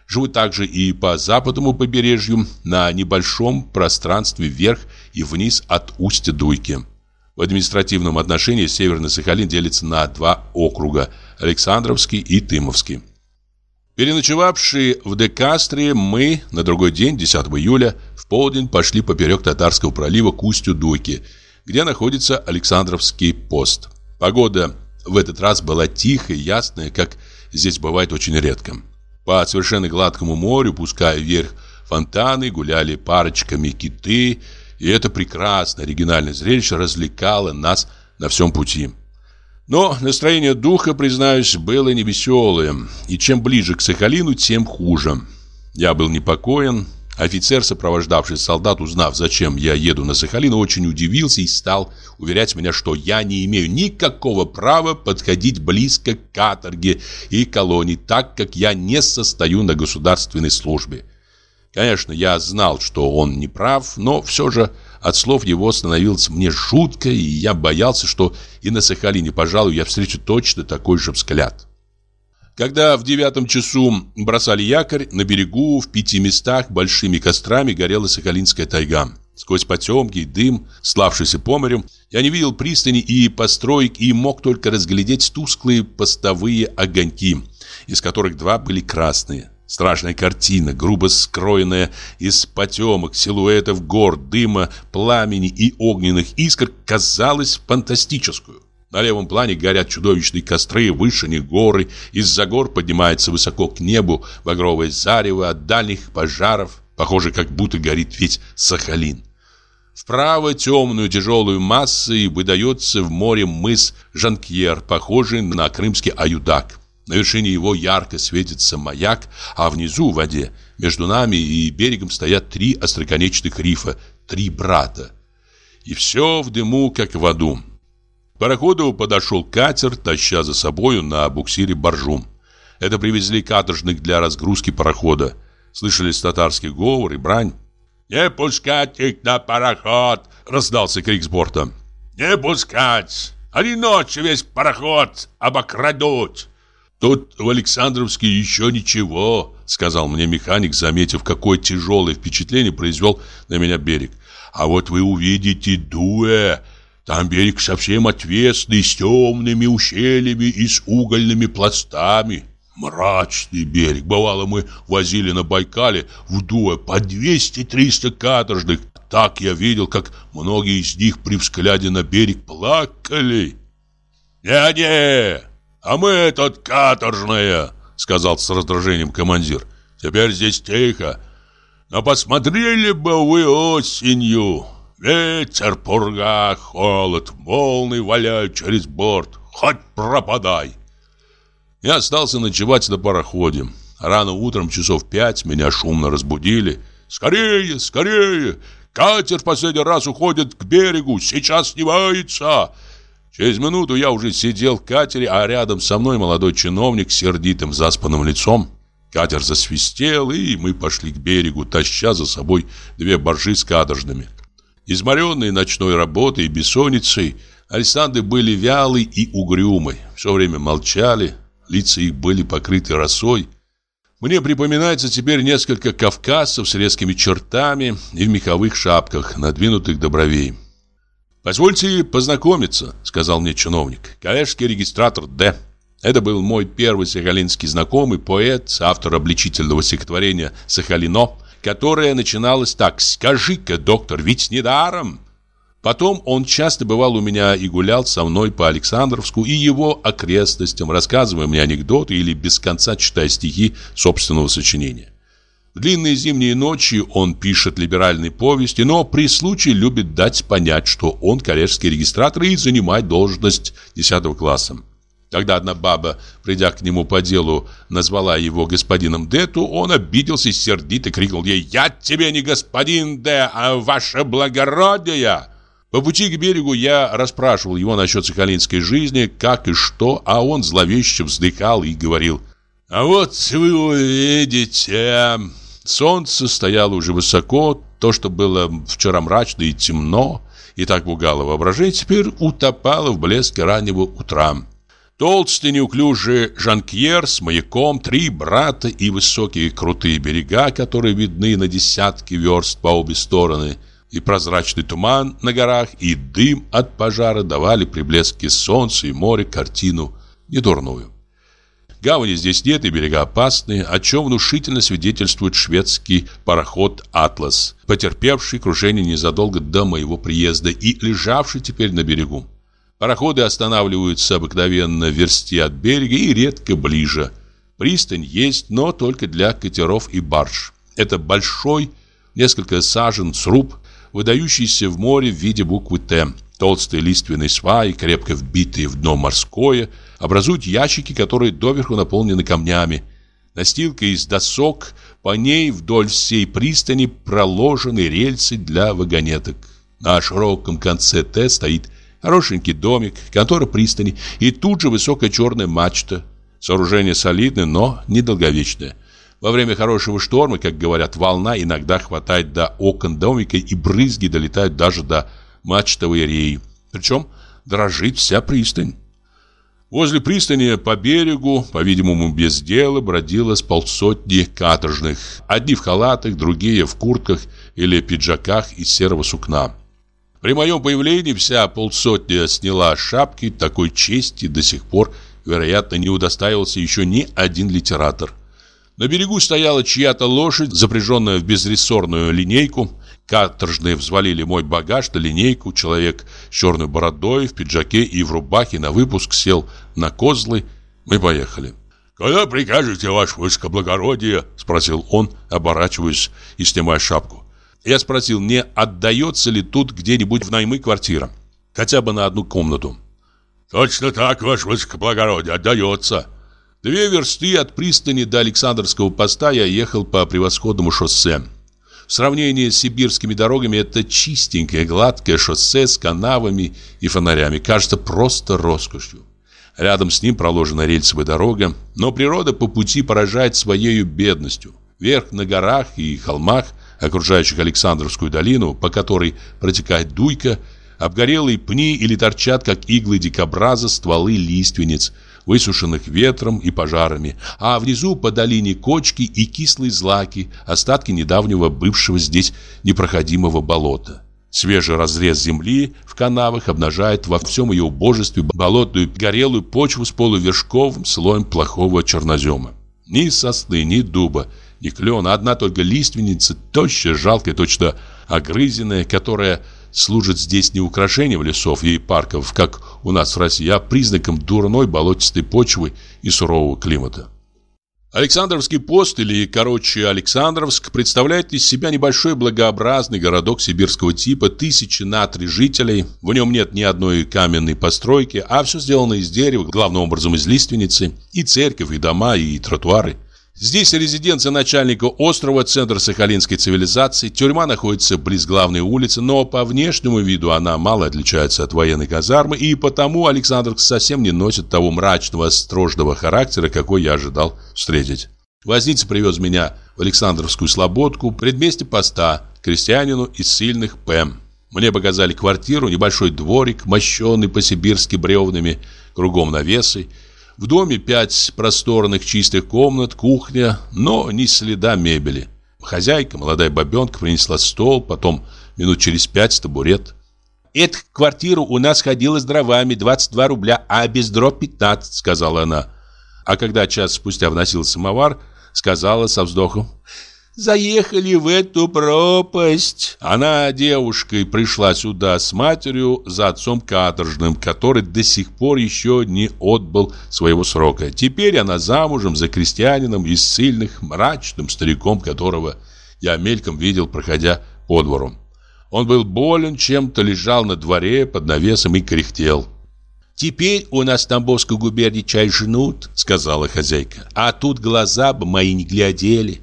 Живут также и по западному побережью на небольшом пространстве вверх и вниз от устья Дуйки. В административном отношении Северный Сахалин делится на два округа – Александровский и Тымовский. Переночевавшие в Декастре, мы на другой день, 10 июля, в полдень пошли поперек Татарского пролива к устью Дуйки – где находится Александровский пост. Погода в этот раз была тихая, ясная, как здесь бывает очень редко. По совершенно гладкому морю, пуская вверх фонтаны, гуляли парочками киты, и это прекрасное оригинальное зрелище развлекало нас на всем пути. Но настроение духа, признаюсь, было невеселое, и чем ближе к Сахалину, тем хуже. Я был непокоен, Офицер, сопровождавший солдат, узнав, зачем я еду на Сахалин, очень удивился и стал уверять меня, что я не имею никакого права подходить близко к каторге и колонии, так как я не состою на государственной службе. Конечно, я знал, что он не прав, но все же от слов его становилось мне жутко, и я боялся, что и на Сахалине, пожалуй, я встречу точно такой же взгляд. Когда в девятом часу бросали якорь, на берегу в пяти местах большими кострами горела Сахалинская тайга. Сквозь потемки и дым, славшийся по морю, я не видел пристани и построек и мог только разглядеть тусклые постовые огоньки, из которых два были красные. Страшная картина, грубо скроенная из потемок, силуэтов гор, дыма, пламени и огненных искр, казалась фантастическую. На левом плане горят чудовищные костры, выше них горы, из-за гор поднимается высоко к небу багровое зарево от дальних пожаров, похоже, как будто горит весь Сахалин. Вправо темную тяжелую массой выдается в море мыс Жанкьер, похожий на крымский аюдак. На вершине его ярко светится маяк, а внизу в воде между нами и берегом стоят три остроконечных рифа, три брата. И все в дыму, как в аду. К пароходу подошел катер, таща за собою на буксире боржум. Это привезли каторжных для разгрузки парохода. Слышались татарский говор и брань. «Не пускать их на пароход!» — раздался крик с борта. «Не пускать! Они ночью весь пароход обокрадут!» «Тут в Александровске еще ничего», — сказал мне механик, заметив, какое тяжелое впечатление произвел на меня берег. «А вот вы увидите Дуэ. Там берег совсем отвесный, с темными ущельями и с угольными пластами. Мрачный берег. Бывало, мы возили на Байкале в Дуэ по 200-300 каторжных. Так я видел, как многие из них при взгляде на берег плакали». «Не-не!» «А мы тут каторжные», — сказал с раздражением командир. «Теперь здесь тихо. Но посмотрели бы вы осенью. Ветер, пурга, холод, волны валяют через борт. Хоть пропадай». Я остался ночевать на пароходе. Рано утром, часов пять, меня шумно разбудили. «Скорее, скорее! Катер в последний раз уходит к берегу, сейчас снимается!» Через минуту я уже сидел в катере, а рядом со мной молодой чиновник с сердитым заспанным лицом. Катер засвистел, и мы пошли к берегу, таща за собой две боржи с каторжными. Изморенные ночной работой и бессонницей, арестанты были вялы и угрюмы, все время молчали, лица их были покрыты росой. Мне припоминается теперь несколько кавказцев с резкими чертами и в меховых шапках, надвинутых до бровей. «Позвольте познакомиться», — сказал мне чиновник. «Коллежский регистратор Д. Это был мой первый сахалинский знакомый, поэт, автор обличительного стихотворения «Сахалино», которое начиналось так «Скажи-ка, доктор, ведь недаром». Потом он часто бывал у меня и гулял со мной по Александровску и его окрестностям, рассказывая мне анекдоты или без конца читая стихи собственного сочинения. В длинные зимние ночи он пишет либеральные повести, но при случае любит дать понять, что он коллежский регистратор и занимает должность 10 класса. Когда одна баба, придя к нему по делу, назвала его господином Д, то он обиделся и сердито крикнул ей «Я тебе не господин Д, а ваше благородие!» По пути к берегу я расспрашивал его насчет сахалинской жизни, как и что, а он зловеще вздыхал и говорил «А вот вы увидите...» Солнце стояло уже высоко, то, что было вчера мрачно и темно, и так пугало воображение, теперь утопало в блеске раннего утра. Толстый неуклюжий Жанкьер с маяком, три брата и высокие крутые берега, которые видны на десятки верст по обе стороны, и прозрачный туман на горах, и дым от пожара давали при блеске солнца и моря картину недурную. Гавани здесь нет и берега опасные, о чем внушительно свидетельствует шведский пароход «Атлас», потерпевший крушение незадолго до моего приезда и лежавший теперь на берегу. Пароходы останавливаются обыкновенно в версте от берега и редко ближе. Пристань есть, но только для катеров и барж. Это большой, несколько сажен сруб, выдающийся в море в виде буквы «Т». Толстые лиственные сваи, крепко вбитые в дно морское, образуют ящики, которые доверху наполнены камнями. Настилка из досок, по ней вдоль всей пристани проложены рельсы для вагонеток. На широком конце Т стоит хорошенький домик, контора пристани и тут же высокая черная мачта. Сооружение солидное, но недолговечное. Во время хорошего шторма, как говорят, волна иногда хватает до окон домика и брызги долетают даже до мачтовой реи. Причем дрожит вся пристань. Возле пристани по берегу, по-видимому, без дела, бродило с полсотни каторжных. Одни в халатах, другие в куртках или пиджаках из серого сукна. При моем появлении вся полсотня сняла шапки, такой чести до сих пор, вероятно, не удостаивался еще ни один литератор. На берегу стояла чья-то лошадь, запряженная в безрессорную линейку. Каторжные взвалили мой багаж на линейку. Человек с черной бородой, в пиджаке и в рубахе на выпуск сел на козлы. Мы поехали. «Когда прикажете, ваше высокоблагородие?» Спросил он, оборачиваясь и снимая шапку. Я спросил, не отдается ли тут где-нибудь в наймы квартира. Хотя бы на одну комнату. «Точно так, ваше высокоблагородие, отдается». Две версты от пристани до Александровского поста я ехал по превосходному шоссе. В сравнении с сибирскими дорогами это чистенькое, гладкое шоссе с канавами и фонарями кажется просто роскошью. Рядом с ним проложена рельсовая дорога, но природа по пути поражает своей бедностью. Вверх на горах и холмах, окружающих Александровскую долину, по которой протекает Дуйка, обгорелые пни или торчат, как иглы дикобраза, стволы лиственниц – высушенных ветром и пожарами, а внизу по долине кочки и кислые злаки, остатки недавнего бывшего здесь непроходимого болота. Свежий разрез земли в канавах обнажает во всем ее убожестве болотную горелую почву с полувершковым слоем плохого чернозема. Ни сосны, ни дуба, ни клена, одна только лиственница, тощая, жалкая, точно огрызенная, которая служит здесь не украшением лесов и парков, как у нас в России, а признаком дурной болотистой почвы и сурового климата. Александровский пост, или, короче, Александровск, представляет из себя небольшой благообразный городок сибирского типа, тысячи на три жителей. В нем нет ни одной каменной постройки, а все сделано из дерева, главным образом из лиственницы, и церковь, и дома, и тротуары. Здесь резиденция начальника острова, центр сахалинской цивилизации. Тюрьма находится близ главной улицы, но по внешнему виду она мало отличается от военной казармы, и потому Александр совсем не носит того мрачного, острожного характера, какой я ожидал встретить. Возница привез меня в Александровскую слободку, предместе поста, крестьянину из сильных ПЭМ. Мне показали квартиру, небольшой дворик, мощенный по-сибирски бревнами, кругом навесы, в доме пять просторных чистых комнат, кухня, но ни следа мебели. Хозяйка, молодая бабенка, принесла стол, потом минут через пять табурет. «Эта квартира у нас ходила с дровами, 22 рубля, а без дров 15», — сказала она. А когда час спустя вносил самовар, сказала со вздохом, заехали в эту пропасть. Она девушкой пришла сюда с матерью за отцом каторжным, который до сих пор еще не отбыл своего срока. Теперь она замужем за крестьянином из сильных, мрачным стариком, которого я мельком видел, проходя по двору. Он был болен чем-то, лежал на дворе под навесом и кряхтел. «Теперь у нас в Тамбовской губернии чай жнут», — сказала хозяйка. «А тут глаза бы мои не глядели.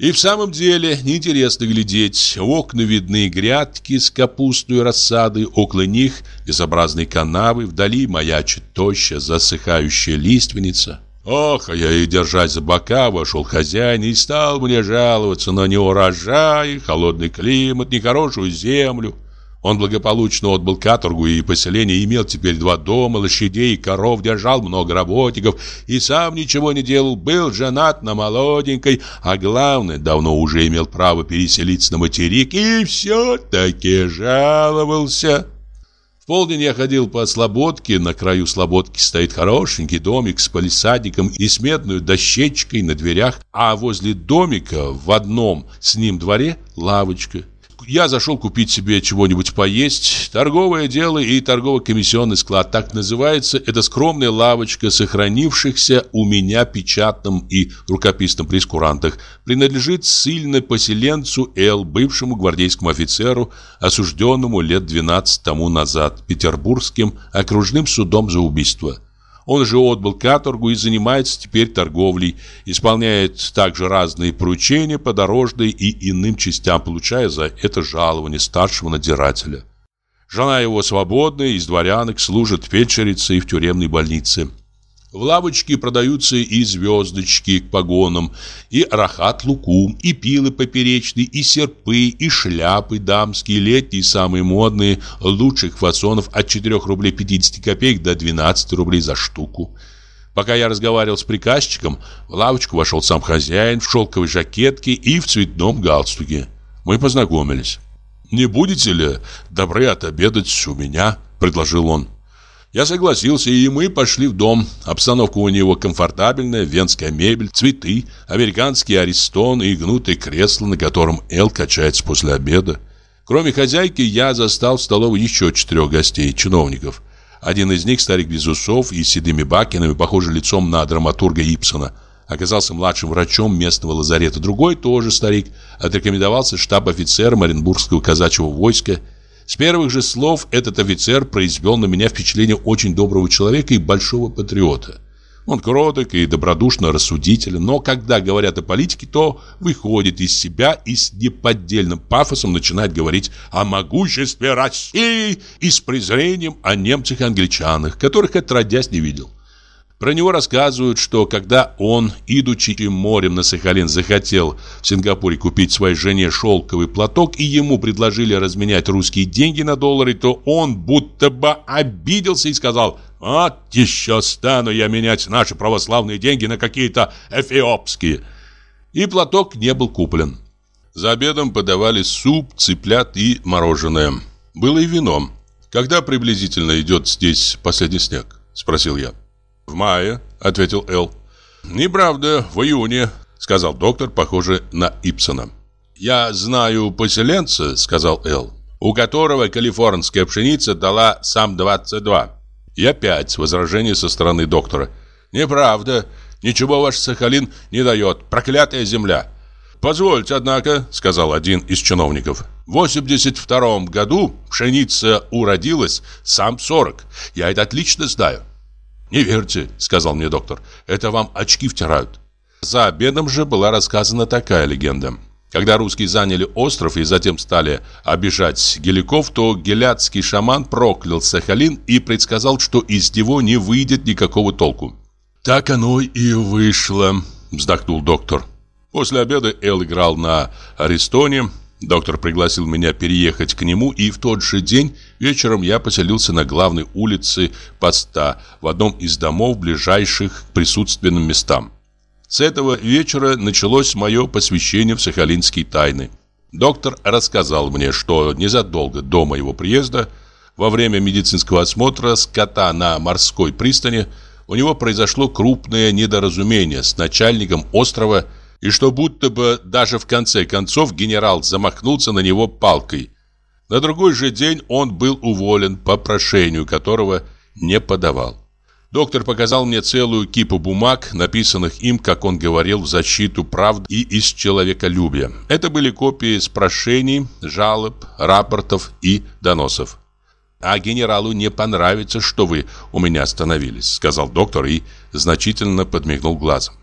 И в самом деле неинтересно глядеть. Окна видны грядки с капустой и рассадой, около них безобразные канавы, вдали маячит тощая засыхающая лиственница. Ох, а я и держать за бока вошел хозяин и стал мне жаловаться на неурожай, холодный климат, нехорошую землю. Он благополучно отбыл каторгу и поселение, имел теперь два дома, лошадей коров, держал много работников и сам ничего не делал, был женат на молоденькой, а главное, давно уже имел право переселиться на материк и все-таки жаловался. В полдень я ходил по слободке, на краю слободки стоит хорошенький домик с палисадником и с медной дощечкой на дверях, а возле домика в одном с ним дворе лавочка я зашел купить себе чего-нибудь поесть. Торговое дело и торгово-комиссионный склад, так называется. Это скромная лавочка, сохранившихся у меня печатном и рукописном прескурантах, принадлежит сильно поселенцу Л, бывшему гвардейскому офицеру, осужденному лет 12 тому назад Петербургским окружным судом за убийство. Он же отбыл каторгу и занимается теперь торговлей, исполняет также разные поручения по дорожной и иным частям, получая за это жалование старшего надзирателя. Жена его свободная, из дворянок, служит фельдшерицей в тюремной больнице. В лавочке продаются и звездочки к погонам, и рахат-лукум, и пилы поперечные, и серпы, и шляпы дамские, летние, самые модные, лучших фасонов от 4 рублей 50 копеек до 12 рублей за штуку. Пока я разговаривал с приказчиком, в лавочку вошел сам хозяин в шелковой жакетке и в цветном галстуке. Мы познакомились. «Не будете ли добры отобедать у меня?» – предложил он. Я согласился, и мы пошли в дом. Обстановка у него комфортабельная, венская мебель, цветы, американский аристон и гнутое кресло, на котором Эл качается после обеда. Кроме хозяйки, я застал в столовой еще четырех гостей, чиновников. Один из них, старик без усов и седыми бакинами, похожий лицом на драматурга Ипсона, оказался младшим врачом местного лазарета. Другой, тоже старик, отрекомендовался штаб-офицером Оренбургского казачьего войска с первых же слов этот офицер произвел на меня впечатление очень доброго человека и большого патриота. Он кроток и добродушно рассудителен, но когда говорят о политике, то выходит из себя и с неподдельным пафосом начинает говорить о могуществе России и с презрением о немцах и англичанах, которых отродясь не видел. Про него рассказывают, что когда он, идучи морем на Сахалин, захотел в Сингапуре купить своей жене шелковый платок, и ему предложили разменять русские деньги на доллары, то он будто бы обиделся и сказал «Вот еще стану я менять наши православные деньги на какие-то эфиопские». И платок не был куплен. За обедом подавали суп, цыплят и мороженое. Было и вино. «Когда приблизительно идет здесь последний снег?» – спросил я. «В мае», — ответил Эл. «Неправда, в июне», — сказал доктор, похоже на Ипсона. «Я знаю поселенца», — сказал Эл, «у которого калифорнская пшеница дала сам 22». И опять возражение со стороны доктора. «Неправда, ничего ваш Сахалин не дает, проклятая земля». «Позвольте, однако», — сказал один из чиновников, «в 82 году пшеница уродилась сам 40. Я это отлично знаю. «Не верьте», — сказал мне доктор, — «это вам очки втирают». За обедом же была рассказана такая легенда. Когда русские заняли остров и затем стали обижать геликов, то геляцкий шаман проклял Сахалин и предсказал, что из него не выйдет никакого толку. «Так оно и вышло», — вздохнул доктор. После обеда Эл играл на аристоне, Доктор пригласил меня переехать к нему, и в тот же день вечером я поселился на главной улице поста в одном из домов, ближайших к присутственным местам. С этого вечера началось мое посвящение в сахалинские тайны. Доктор рассказал мне, что незадолго до моего приезда, во время медицинского осмотра скота на морской пристани, у него произошло крупное недоразумение с начальником острова и что будто бы даже в конце концов генерал замахнулся на него палкой. На другой же день он был уволен по прошению, которого не подавал. Доктор показал мне целую кипу бумаг, написанных им, как он говорил, в защиту правды и из человеколюбия. Это были копии с прошений, жалоб, рапортов и доносов. «А генералу не понравится, что вы у меня остановились», — сказал доктор и значительно подмигнул глазом.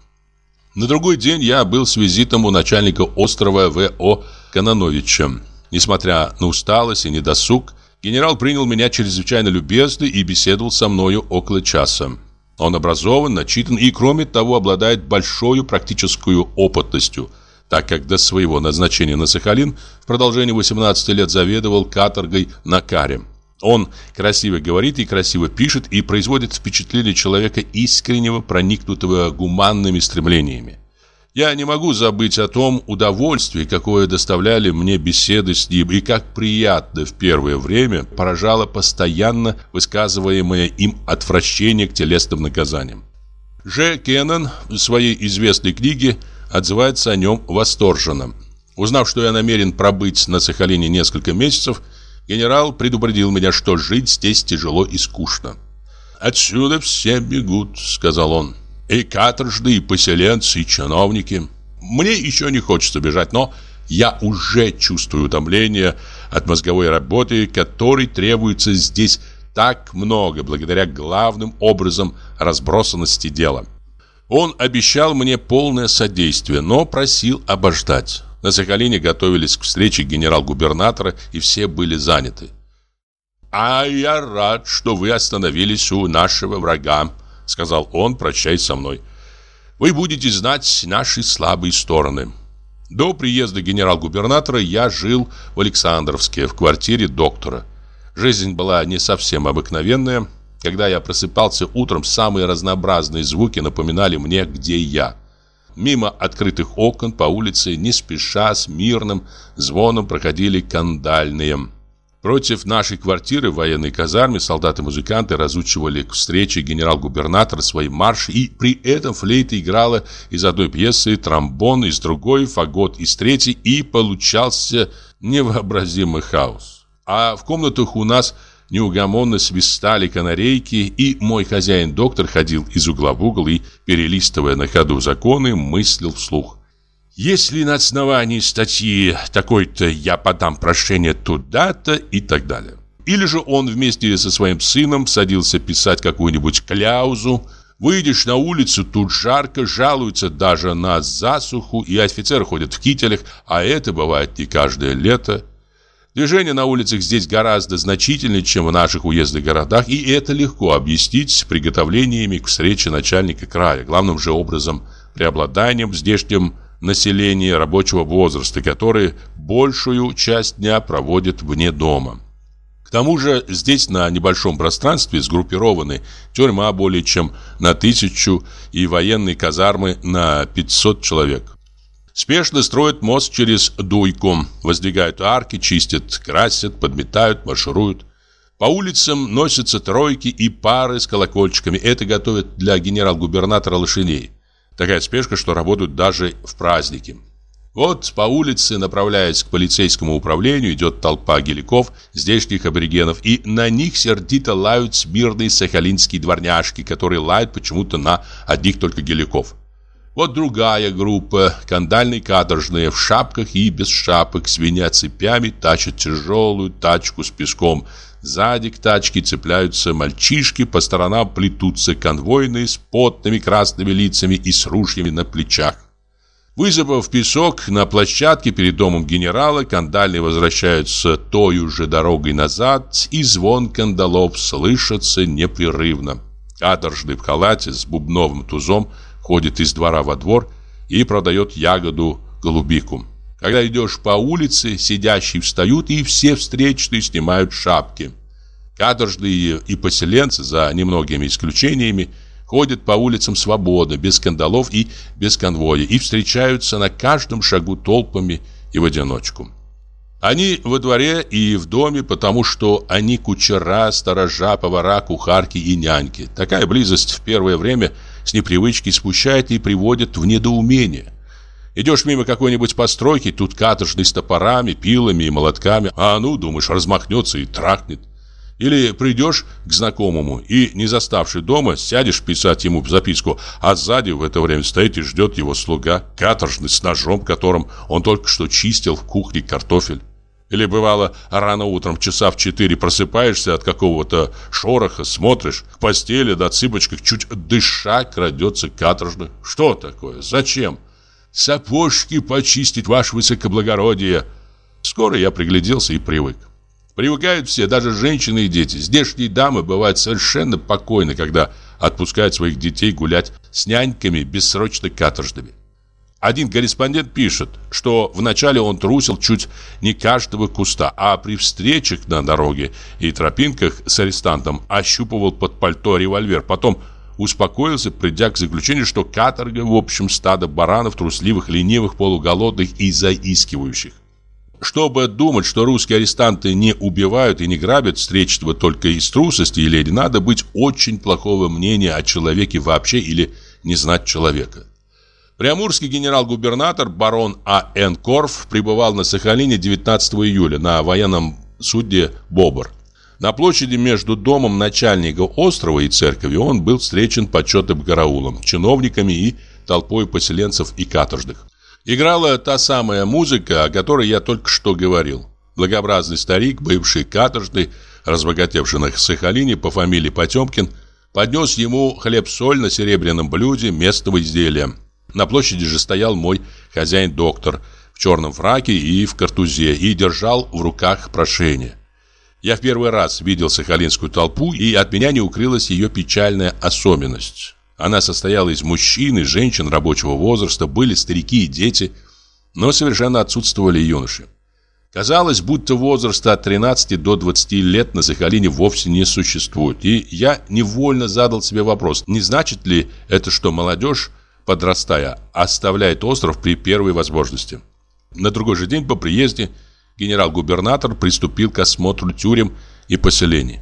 На другой день я был с визитом у начальника острова В.О. Канановича. Несмотря на усталость и недосуг, генерал принял меня чрезвычайно любезно и беседовал со мною около часа. Он образован, начитан и, кроме того, обладает большой практической опытностью, так как до своего назначения на Сахалин в продолжении 18 лет заведовал каторгой на Каре. Он красиво говорит и красиво пишет и производит впечатление человека искреннего, проникнутого гуманными стремлениями. Я не могу забыть о том удовольствии, какое доставляли мне беседы с ним, и как приятно в первое время поражало постоянно высказываемое им отвращение к телесным наказаниям. Ж. Кеннон в своей известной книге отзывается о нем восторженно. Узнав, что я намерен пробыть на Сахалине несколько месяцев, Генерал предупредил меня, что жить здесь тяжело и скучно. «Отсюда все бегут», — сказал он. «И каторжды, и поселенцы, и чиновники. Мне еще не хочется бежать, но я уже чувствую утомление от мозговой работы, которой требуется здесь так много, благодаря главным образом разбросанности дела». Он обещал мне полное содействие, но просил обождать. На Сахалине готовились к встрече генерал-губернатора, и все были заняты. «А я рад, что вы остановились у нашего врага», сказал он, прощаясь со мной. «Вы будете знать наши слабые стороны». До приезда генерал-губернатора я жил в Александровске, в квартире доктора. Жизнь была не совсем обыкновенная. Когда я просыпался утром, самые разнообразные звуки напоминали мне, где я. Мимо открытых окон по улице, не спеша, с мирным звоном проходили кандальные. Против нашей квартиры в военной казарме солдаты-музыканты разучивали к встрече генерал-губернатора свои марши, и при этом флейта играла из одной пьесы, тромбон из другой, фагот из третьей, и получался невообразимый хаос. А в комнатах у нас неугомонно свистали канарейки, и мой хозяин-доктор ходил из угла в угол и, перелистывая на ходу законы, мыслил вслух. Если на основании статьи такой-то я подам прошение туда-то и так далее. Или же он вместе со своим сыном садился писать какую-нибудь кляузу, Выйдешь на улицу, тут жарко, жалуются даже на засуху, и офицеры ходят в кителях, а это бывает не каждое лето. Движение на улицах здесь гораздо значительнее, чем в наших уездных городах, и это легко объяснить приготовлениями к встрече начальника края, главным же образом преобладанием в здешнем населения рабочего возраста, которые большую часть дня проводят вне дома. К тому же здесь на небольшом пространстве сгруппированы тюрьма более чем на тысячу и военные казармы на 500 человек. Спешно строят мост через Дуйку, воздвигают арки, чистят, красят, подметают, маршируют. По улицам носятся тройки и пары с колокольчиками. Это готовят для генерал-губернатора лошадей. Такая спешка, что работают даже в праздники. Вот по улице, направляясь к полицейскому управлению, идет толпа геликов, здешних аборигенов, и на них сердито лают смирные сахалинские дворняжки, которые лают почему-то на одних только геликов. Вот другая группа, кандальные каторжные, в шапках и без шапок, свиня цепями, тащат тяжелую тачку с песком. Сзади к тачке цепляются мальчишки, по сторонам плетутся конвойные с потными красными лицами и с ружьями на плечах. Высыпав песок на площадке перед домом генерала, кандальные возвращаются той же дорогой назад, и звон кандалов слышится непрерывно. Каторжный в халате с бубновым тузом – ходит из двора во двор и продает ягоду голубику. Когда идешь по улице, сидящие встают и все встречные снимают шапки. Каторжные и поселенцы, за немногими исключениями, ходят по улицам свободно, без скандалов и без конвоя, и встречаются на каждом шагу толпами и в одиночку. Они во дворе и в доме, потому что они кучера, сторожа, повара, кухарки и няньки. Такая близость в первое время с непривычки смущает и приводит в недоумение. Идешь мимо какой-нибудь постройки, тут каторжный с топорами, пилами и молотками, а ну, думаешь, размахнется и трахнет. Или придешь к знакомому и, не заставший дома, сядешь писать ему записку, а сзади в это время стоит и ждет его слуга, каторжный с ножом, которым он только что чистил в кухне картофель. Или бывало, рано утром часа в четыре просыпаешься от какого-то шороха, смотришь, в постели на цыпочках чуть дыша крадется каторжно. Что такое? Зачем? Сапожки почистить, ваше высокоблагородие. Скоро я пригляделся и привык. Привыкают все, даже женщины и дети. Здешние дамы бывают совершенно покойны, когда отпускают своих детей гулять с няньками бессрочно каторжными. Один корреспондент пишет, что вначале он трусил чуть не каждого куста, а при встречах на дороге и тропинках с арестантом ощупывал под пальто револьвер. Потом успокоился, придя к заключению, что каторга в общем стадо баранов, трусливых, ленивых, полуголодных и заискивающих. Чтобы думать, что русские арестанты не убивают и не грабят встречного только из трусости или надо быть очень плохого мнения о человеке вообще или не знать человека. Приамурский генерал-губернатор барон А.Н. Корф прибывал на Сахалине 19 июля на военном судне «Бобр». На площади между домом начальника острова и церковью он был встречен почетным караулом, чиновниками и толпой поселенцев и каторжных. Играла та самая музыка, о которой я только что говорил. Благообразный старик, бывший каторжный, разбогатевший на Сахалине по фамилии Потемкин, поднес ему хлеб-соль на серебряном блюде местного изделия – на площади же стоял мой хозяин-доктор в черном фраке и в картузе и держал в руках прошение. Я в первый раз видел сахалинскую толпу, и от меня не укрылась ее печальная особенность. Она состояла из мужчин и женщин рабочего возраста, были старики и дети, но совершенно отсутствовали юноши. Казалось, будто возраста от 13 до 20 лет на Сахалине вовсе не существует. И я невольно задал себе вопрос, не значит ли это, что молодежь, подрастая, оставляет остров при первой возможности. На другой же день по приезде генерал-губернатор приступил к осмотру тюрем и поселений.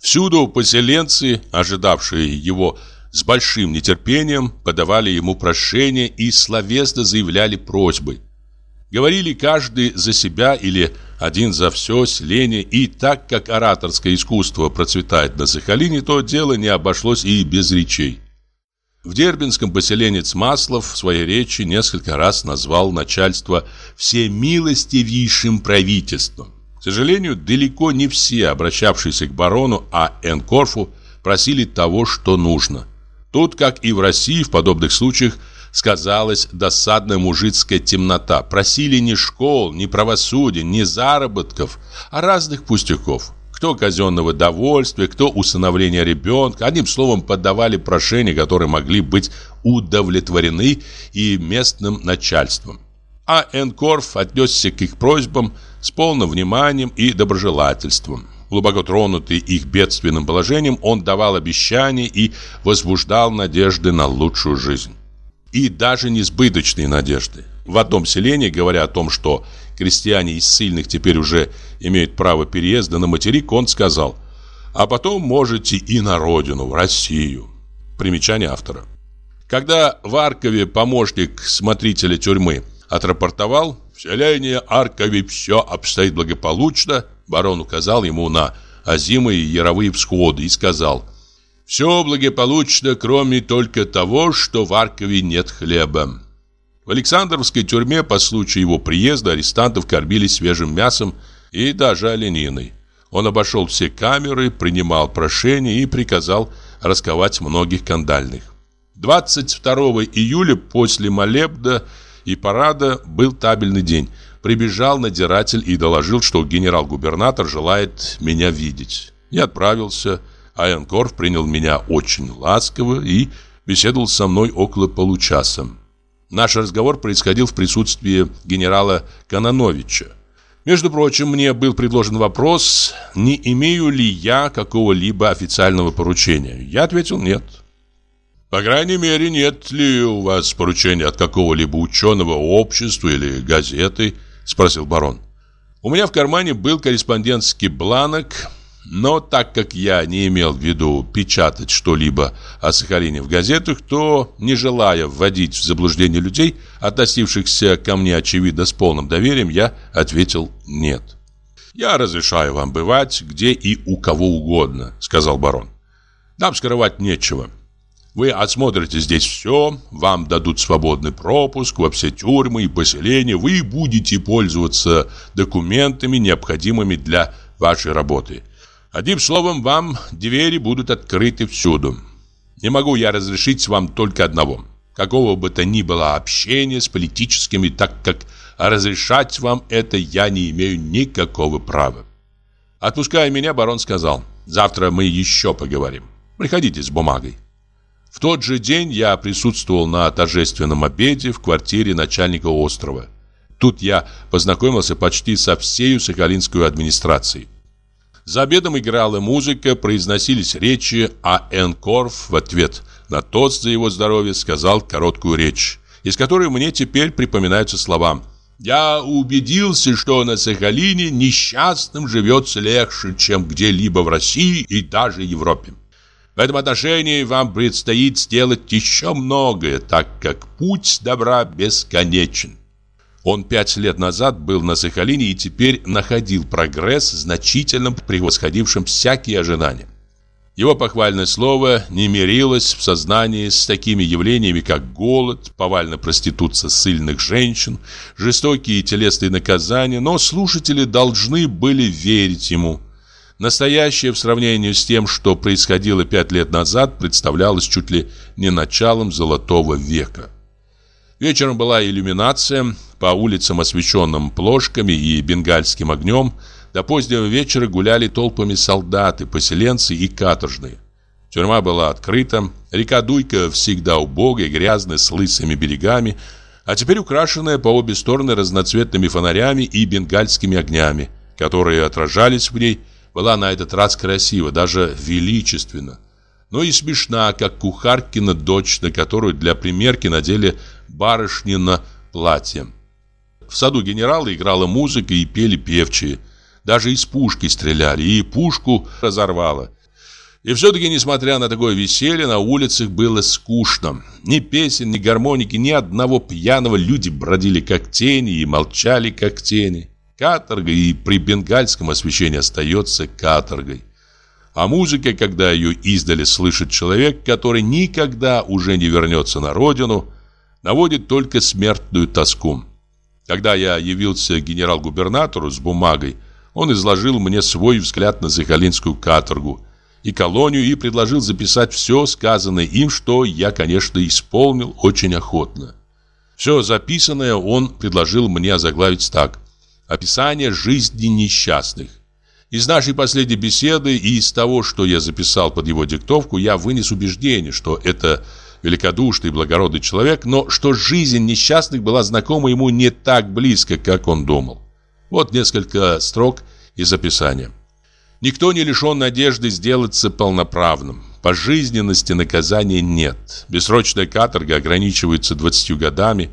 Всюду поселенцы, ожидавшие его с большим нетерпением, подавали ему прошения и словесно заявляли просьбы – Говорили каждый за себя или один за все селение, и так как ораторское искусство процветает на Сахалине, то дело не обошлось и без речей. В Дербинском поселенец Маслов в своей речи несколько раз назвал начальство всемилостивейшим правительством. К сожалению, далеко не все, обращавшиеся к барону А. Н. Корфу, просили того, что нужно. Тут, как и в России, в подобных случаях сказалась досадная мужицкая темнота. Просили не школ, не правосудия, не заработков, а разных пустяков. Кто казенного довольствия, кто усыновления ребенка. Одним словом, подавали прошения, которые могли быть удовлетворены и местным начальством. А Энкорф отнесся к их просьбам с полным вниманием и доброжелательством. Глубоко тронутый их бедственным положением, он давал обещания и возбуждал надежды на лучшую жизнь и даже несбыточные надежды. В одном селении, говоря о том, что крестьяне из сильных теперь уже имеют право переезда на материк, он сказал «А потом можете и на родину, в Россию». Примечание автора. Когда в Аркове помощник смотрителя тюрьмы отрапортовал «В селении Аркове все обстоит благополучно», барон указал ему на озимые яровые всходы и сказал все благополучно, кроме только того, что в Аркове нет хлеба. В Александровской тюрьме по случаю его приезда арестантов кормили свежим мясом и даже олениной. Он обошел все камеры, принимал прошения и приказал расковать многих кандальных. 22 июля после молебда и парада был табельный день. Прибежал надзиратель и доложил, что генерал-губернатор желает меня видеть. Я отправился Айенкорф принял меня очень ласково и беседовал со мной около получаса. Наш разговор происходил в присутствии генерала Канановича. Между прочим, мне был предложен вопрос, не имею ли я какого-либо официального поручения. Я ответил «нет». «По крайней мере, нет ли у вас поручения от какого-либо ученого общества или газеты?» – спросил барон. У меня в кармане был корреспондентский бланок – но так как я не имел в виду печатать что-либо о Сахалине в газетах, то, не желая вводить в заблуждение людей, относившихся ко мне, очевидно, с полным доверием, я ответил «нет». «Я разрешаю вам бывать где и у кого угодно», — сказал барон. «Нам скрывать нечего. Вы осмотрите здесь все, вам дадут свободный пропуск во все тюрьмы и поселения, вы будете пользоваться документами, необходимыми для вашей работы». Одним словом, вам двери будут открыты всюду. Не могу я разрешить вам только одного. Какого бы то ни было общения с политическими, так как разрешать вам это я не имею никакого права. Отпуская меня, барон сказал, завтра мы еще поговорим. Приходите с бумагой. В тот же день я присутствовал на торжественном обеде в квартире начальника острова. Тут я познакомился почти со всей Сахалинской администрацией. За обедом играла музыка, произносились речи, а Энкорф в ответ на тост за его здоровье сказал короткую речь, из которой мне теперь припоминаются слова «Я убедился, что на Сахалине несчастным живется легче, чем где-либо в России и даже Европе. В этом отношении вам предстоит сделать еще многое, так как путь добра бесконечен. Он пять лет назад был на Сахалине и теперь находил прогресс, значительно превосходившим всякие ожидания. Его похвальное слово не мирилось в сознании с такими явлениями, как голод, повальная проституция сильных женщин, жестокие телесные наказания, но слушатели должны были верить ему. Настоящее в сравнении с тем, что происходило пять лет назад, представлялось чуть ли не началом Золотого века. Вечером была иллюминация, по улицам, освещенным плошками и бенгальским огнем, До позднего вечера гуляли толпами солдаты, поселенцы и каторжные. Тюрьма была открыта, река Дуйка всегда убогая, грязная, с лысыми берегами, а теперь украшенная по обе стороны разноцветными фонарями и бенгальскими огнями, которые отражались в ней, была на этот раз красива, даже величественна. Но и смешна, как кухаркина дочь, на которую для примерки надели барышнина платье. В саду генерала играла музыка и пели певчие – даже из пушки стреляли, и пушку разорвало. И все-таки, несмотря на такое веселье, на улицах было скучно. Ни песен, ни гармоники, ни одного пьяного. Люди бродили как тени и молчали как тени. Каторга и при бенгальском освещении остается каторгой. А музыка, когда ее издали слышит человек, который никогда уже не вернется на родину, наводит только смертную тоску. Когда я явился генерал-губернатору с бумагой, он изложил мне свой взгляд на Сахалинскую каторгу и колонию и предложил записать все сказанное им, что я, конечно, исполнил очень охотно. Все записанное он предложил мне озаглавить так. «Описание жизни несчастных». Из нашей последней беседы и из того, что я записал под его диктовку, я вынес убеждение, что это великодушный и благородный человек, но что жизнь несчастных была знакома ему не так близко, как он думал. Вот несколько строк из описания. Никто не лишен надежды сделаться полноправным. По жизненности наказания нет. Бессрочная каторга ограничивается 20 годами.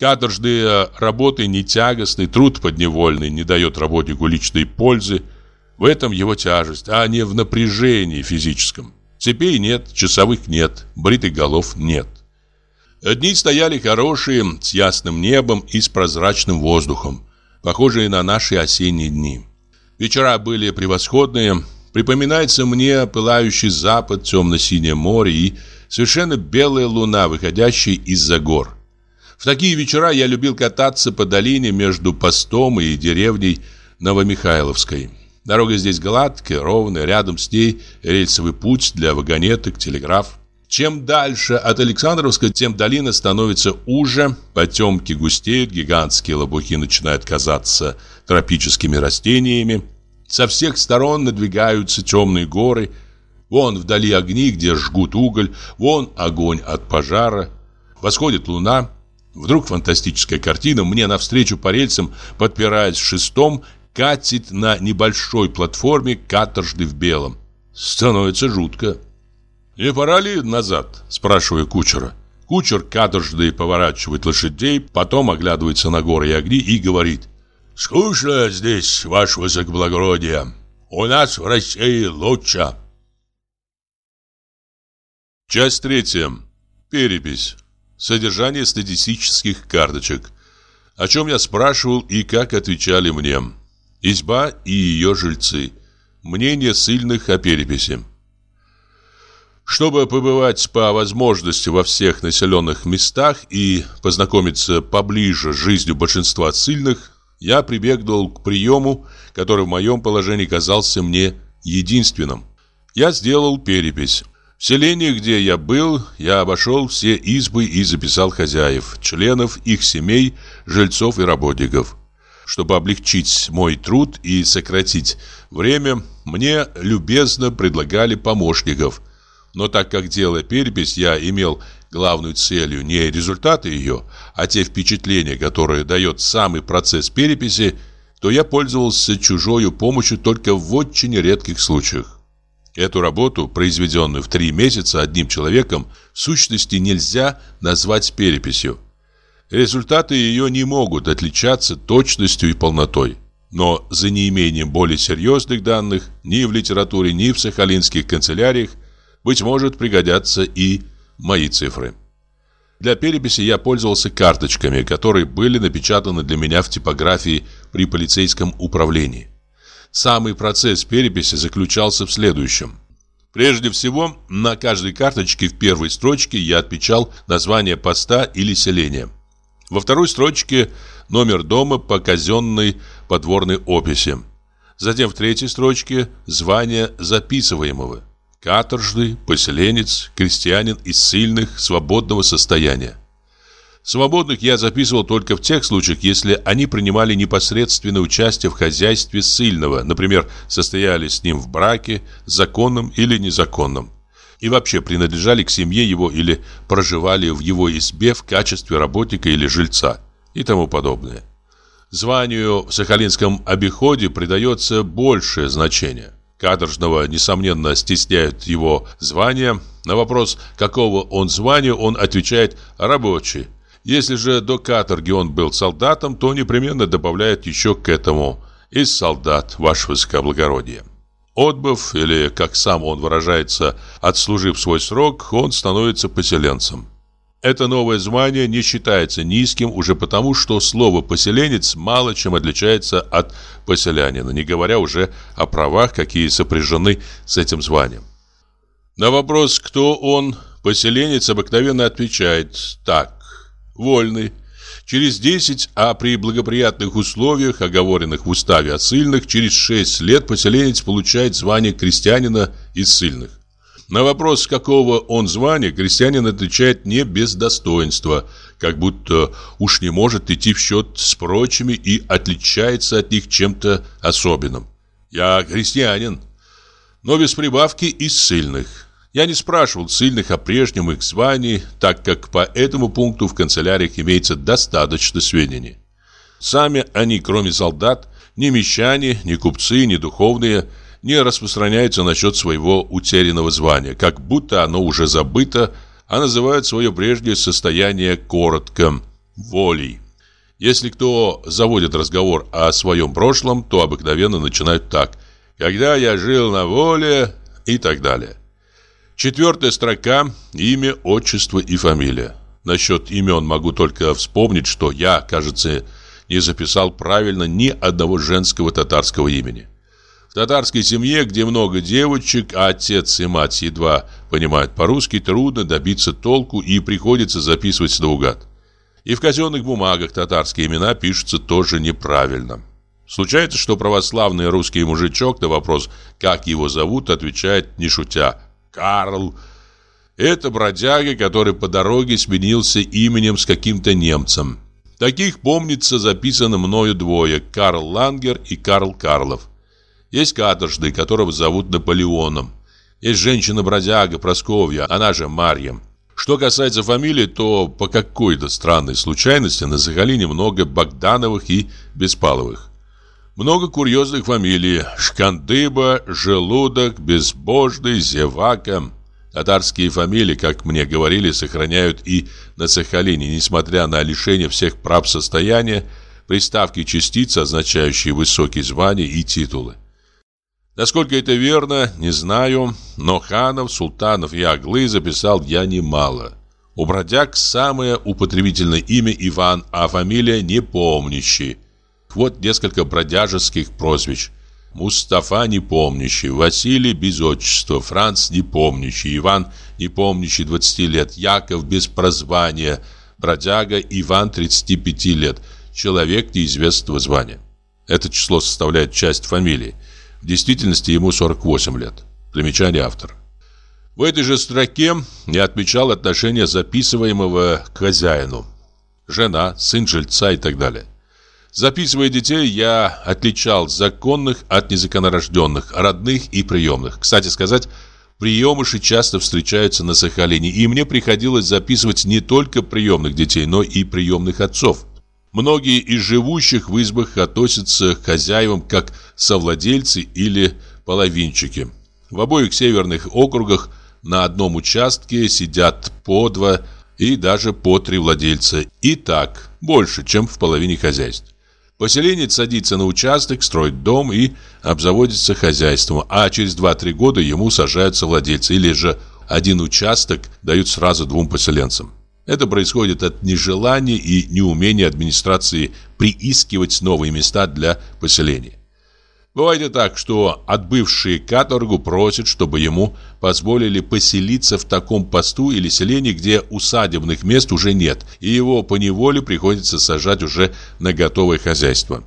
Каторжные работы не тягостны, труд подневольный не дает работнику личной пользы. В этом его тяжесть, а не в напряжении физическом. Цепей нет, часовых нет, бритых голов нет. Дни стояли хорошие, с ясным небом и с прозрачным воздухом похожие на наши осенние дни. Вечера были превосходные. Припоминается мне пылающий запад, темно-синее море и совершенно белая луна, выходящая из-за гор. В такие вечера я любил кататься по долине между постом и деревней Новомихайловской. Дорога здесь гладкая, ровная, рядом с ней рельсовый путь для вагонеток, телеграф. Чем дальше от Александровска, тем долина становится уже, потемки густеют, гигантские лопухи начинают казаться тропическими растениями. Со всех сторон надвигаются темные горы. Вон вдали огни, где жгут уголь, вон огонь от пожара. Восходит луна. Вдруг фантастическая картина мне навстречу по рельсам, подпираясь шестом, катит на небольшой платформе каторжный в белом. Становится жутко. «Не пора ли назад?» – спрашиваю кучера. Кучер каторжный поворачивает лошадей, потом оглядывается на горы и огни и говорит «Скучно здесь, ваше высокоблагородие. У нас в России лучше». Часть третья. Перепись. Содержание статистических карточек. О чем я спрашивал и как отвечали мне. Изба и ее жильцы. Мнение сильных о переписи. Чтобы побывать по возможности во всех населенных местах и познакомиться поближе с жизнью большинства ссыльных, я прибегнул к приему, который в моем положении казался мне единственным. Я сделал перепись. В селении, где я был, я обошел все избы и записал хозяев, членов их семей, жильцов и работников. Чтобы облегчить мой труд и сократить время, мне любезно предлагали помощников – но так как делая перепись, я имел главную целью не результаты ее, а те впечатления, которые дает самый процесс переписи, то я пользовался чужой помощью только в очень редких случаях. Эту работу, произведенную в три месяца одним человеком, в сущности нельзя назвать переписью. Результаты ее не могут отличаться точностью и полнотой. Но за неимением более серьезных данных ни в литературе, ни в сахалинских канцеляриях быть может, пригодятся и мои цифры. Для переписи я пользовался карточками, которые были напечатаны для меня в типографии при полицейском управлении. Самый процесс переписи заключался в следующем. Прежде всего, на каждой карточке в первой строчке я отмечал название поста или селения. Во второй строчке номер дома по казенной подворной описи. Затем в третьей строчке звание записываемого каторжный, поселенец, крестьянин из сильных, свободного состояния. Свободных я записывал только в тех случаях, если они принимали непосредственное участие в хозяйстве ссыльного, например, состояли с ним в браке, законном или незаконном, и вообще принадлежали к семье его или проживали в его избе в качестве работника или жильца и тому подобное. Званию в сахалинском обиходе придается большее значение. Каторжного, несомненно, стесняют его звание. На вопрос, какого он звания, он отвечает «рабочий». Если же до каторги он был солдатом, то непременно добавляет еще к этому «из солдат, ваше высокоблагородие». Отбыв, или, как сам он выражается, отслужив свой срок, он становится поселенцем. Это новое звание не считается низким уже потому, что слово «поселенец» мало чем отличается от «поселянина», не говоря уже о правах, какие сопряжены с этим званием. На вопрос, кто он, поселенец обыкновенно отвечает так «вольный». Через 10, а при благоприятных условиях, оговоренных в уставе о ссыльных, через 6 лет поселенец получает звание крестьянина из ссыльных. На вопрос, какого он звания, крестьянин отвечает не без достоинства, как будто уж не может идти в счет с прочими и отличается от них чем-то особенным. «Я крестьянин», но без прибавки из сильных. Я не спрашивал сильных о прежнем их звании, так как по этому пункту в канцеляриях имеется достаточно сведений. Сами они, кроме солдат, ни мещане, ни купцы, ни духовные – не распространяются насчет своего утерянного звания, как будто оно уже забыто, а называют свое прежнее состояние коротко – волей. Если кто заводит разговор о своем прошлом, то обыкновенно начинают так «когда я жил на воле» и так далее. Четвертая строка – имя, отчество и фамилия. Насчет имен могу только вспомнить, что я, кажется, не записал правильно ни одного женского татарского имени. В татарской семье, где много девочек, а отец и мать едва понимают по-русски, трудно добиться толку и приходится записывать наугад. И в казенных бумагах татарские имена пишутся тоже неправильно. Случается, что православный русский мужичок на вопрос, как его зовут, отвечает, не шутя, «Карл». Это бродяга, который по дороге сменился именем с каким-то немцем. Таких, помнится, записано мною двое – Карл Лангер и Карл Карлов. Есть каторжный, которого зовут Наполеоном. Есть женщина-бродяга Просковья, она же Марьям. Что касается фамилии, то по какой-то странной случайности на Сахалине много Богдановых и Беспаловых. Много курьезных фамилий – Шкандыба, Желудок, Безбожный, Зевака. Татарские фамилии, как мне говорили, сохраняют и на Сахалине, несмотря на лишение всех прав состояния, приставки частицы, означающие высокие звания и титулы. Насколько это верно, не знаю, но ханов, султанов и аглы записал я немало. У бродяг самое употребительное имя Иван, а фамилия непомнящий. Вот несколько бродяжеских прозвищ. Мустафа непомнящий, Василий без отчества, Франц непомнящий, Иван непомнящий 20 лет, Яков без прозвания, бродяга Иван 35 лет, человек неизвестного звания. Это число составляет часть фамилии. В действительности ему 48 лет. Примечание автора. В этой же строке я отмечал отношение записываемого к хозяину. Жена, сын жильца и так далее. Записывая детей, я отличал законных от незаконнорожденных, родных и приемных. Кстати сказать, приемыши часто встречаются на Сахалине, и мне приходилось записывать не только приемных детей, но и приемных отцов. Многие из живущих в избах относятся к хозяевам как совладельцы или половинчики. В обоих северных округах на одном участке сидят по два и даже по три владельца. И так, больше, чем в половине хозяйств. Поселенец садится на участок, строит дом и обзаводится хозяйством, а через 2-3 года ему сажаются владельцы, или же один участок дают сразу двум поселенцам. Это происходит от нежелания и неумения администрации приискивать новые места для поселения. Бывает и так, что отбывшие каторгу просят, чтобы ему позволили поселиться в таком посту или селении, где усадебных мест уже нет, и его поневоле приходится сажать уже на готовое хозяйство.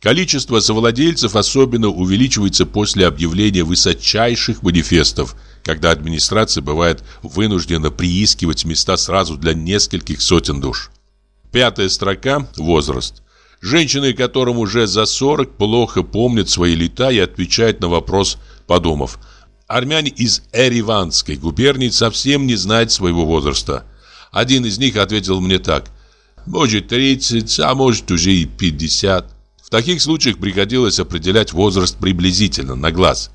Количество совладельцев особенно увеличивается после объявления высочайших манифестов – когда администрация бывает вынуждена приискивать места сразу для нескольких сотен душ. Пятая строка – возраст. Женщины, которым уже за 40, плохо помнят свои лета и отвечают на вопрос, подумав. Армяне из Эриванской губернии совсем не знают своего возраста. Один из них ответил мне так. Может 30, а может уже и 50. В таких случаях приходилось определять возраст приблизительно, на глаз.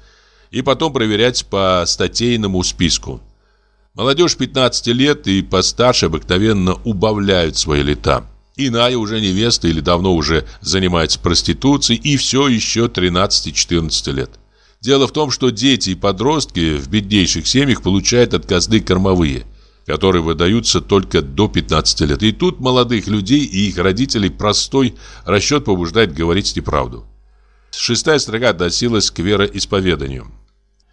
И потом проверять по статейному списку. Молодежь 15 лет и постарше обыкновенно убавляют свои лета. Иная уже невеста или давно уже занимается проституцией и все еще 13-14 лет. Дело в том, что дети и подростки в беднейших семьях получают от казны кормовые, которые выдаются только до 15 лет. И тут молодых людей и их родителей простой расчет побуждает говорить неправду. Шестая строка относилась к вероисповеданию.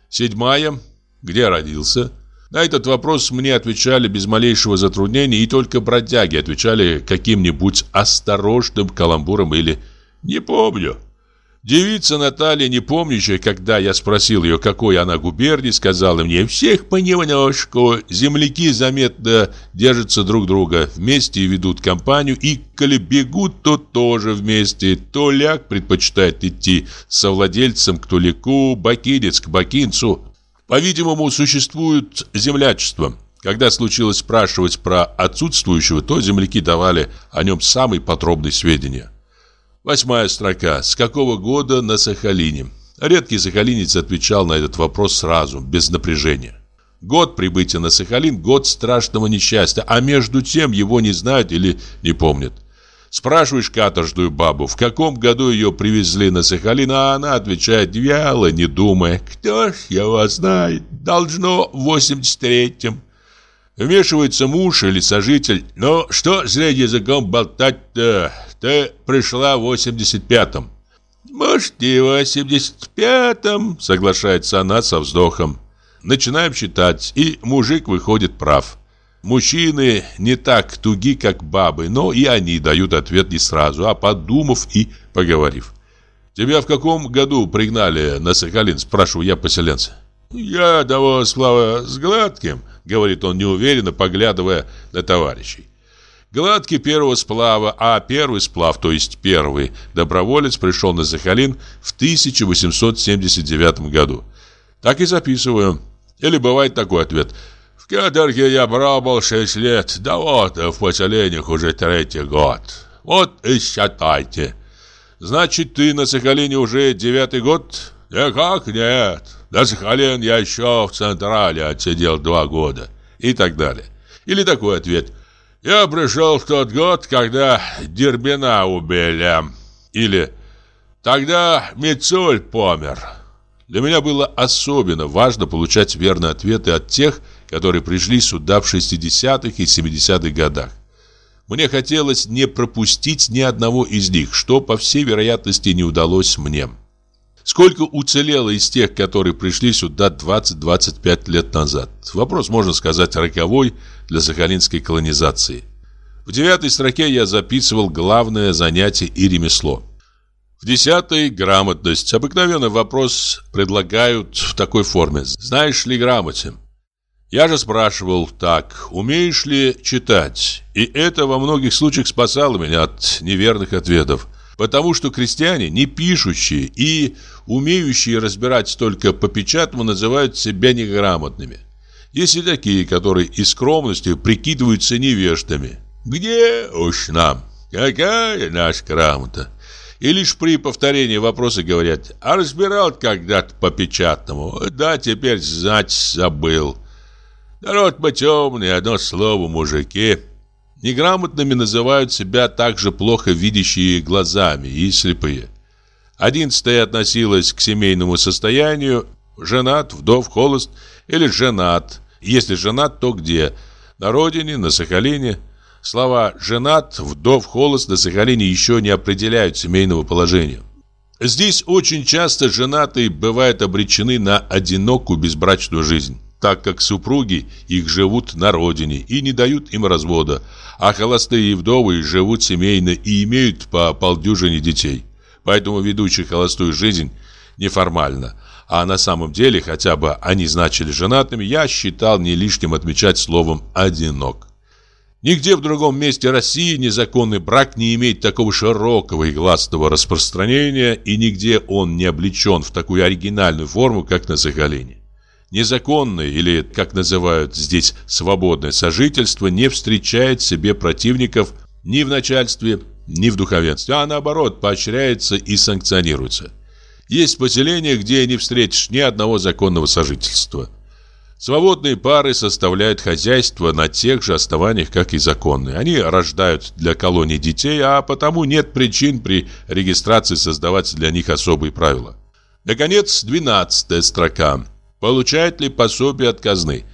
Седьмая. Где родился? На этот вопрос мне отвечали без малейшего затруднения, и только бродяги отвечали каким-нибудь осторожным каламбуром или «не помню». Девица Наталья, не помнящая, когда я спросил ее, какой она губернии, сказала мне, всех понемножку, земляки заметно держатся друг друга, вместе ведут компанию, и коли бегут, то тоже вместе. Толяк предпочитает идти со владельцем к Туляку, бакинец к бакинцу. По-видимому, существует землячество. Когда случилось спрашивать про отсутствующего, то земляки давали о нем самые подробные сведения. Восьмая строка. С какого года на Сахалине? Редкий сахалинец отвечал на этот вопрос сразу, без напряжения. Год прибытия на Сахалин – год страшного несчастья, а между тем его не знают или не помнят. Спрашиваешь каторжную бабу, в каком году ее привезли на Сахалин, а она отвечает вяло, не думая. Кто ж его знает, должно в 83-м. Вмешивается муж или сожитель. Ну, что зря языком болтать-то? Ты пришла в 85-м. Может, и в 85-м, соглашается она со вздохом. Начинаем считать, и мужик выходит прав. Мужчины не так туги, как бабы, но и они дают ответ не сразу, а подумав и поговорив. «Тебя в каком году пригнали на Сахалин?» – спрашиваю я поселенца. «Я того сплава с Гладким», – говорит он неуверенно, поглядывая на товарищей. Гладкий первого сплава, а первый сплав, то есть первый доброволец, пришел на Сахалин в 1879 году. Так и записываю. Или бывает такой ответ – каторге я пробыл шесть лет, да вот в поселениях уже третий год. Вот и считайте. Значит, ты на Сахалине уже девятый год? Никак нет. На Сахалин я еще в Централе отсидел два года. И так далее. Или такой ответ. Я пришел в тот год, когда Дербина убили. Или тогда Мицуль помер. Для меня было особенно важно получать верные ответы от тех, которые пришли сюда в 60-х и 70-х годах. Мне хотелось не пропустить ни одного из них, что, по всей вероятности, не удалось мне. Сколько уцелело из тех, которые пришли сюда 20-25 лет назад? Вопрос, можно сказать, роковой для сахалинской колонизации. В девятой строке я записывал главное занятие и ремесло. В десятой – грамотность. Обыкновенно вопрос предлагают в такой форме. Знаешь ли грамоте? Я же спрашивал так, умеешь ли читать? И это во многих случаях спасало меня от неверных ответов. Потому что крестьяне, не пишущие и умеющие разбирать только по печатному, называют себя неграмотными. Есть и такие, которые из скромности прикидываются невеждами. Где уж нам? Какая наша грамота? И лишь при повторении вопроса говорят, а разбирал когда-то по печатному? Да, теперь знать забыл. Народ мы темный, одно слово, мужики. Неграмотными называют себя также плохо видящие глазами и слепые. Одиннадцатая относилась к семейному состоянию, женат, вдов, холост или женат. Если женат, то где? На родине, на Сахалине. Слова «женат», «вдов», «холост» на Сахалине еще не определяют семейного положения. Здесь очень часто женатые бывают обречены на одинокую безбрачную жизнь так как супруги их живут на родине и не дают им развода, а холостые и вдовы живут семейно и имеют по полдюжине детей. Поэтому ведущий холостую жизнь неформально, а на самом деле, хотя бы они значили женатыми, я считал не лишним отмечать словом «одинок». Нигде в другом месте России незаконный брак не имеет такого широкого и гласного распространения, и нигде он не облечен в такую оригинальную форму, как на Сахалине. Незаконное, или, как называют здесь, свободное сожительство, не встречает себе противников ни в начальстве, ни в духовенстве, а наоборот, поощряется и санкционируется. Есть поселения, где не встретишь ни одного законного сожительства – Свободные пары составляют хозяйство на тех же основаниях, как и законные. Они рождают для колонии детей, а потому нет причин при регистрации создавать для них особые правила. Наконец, двенадцатая строка. Получает ли пособие от казны?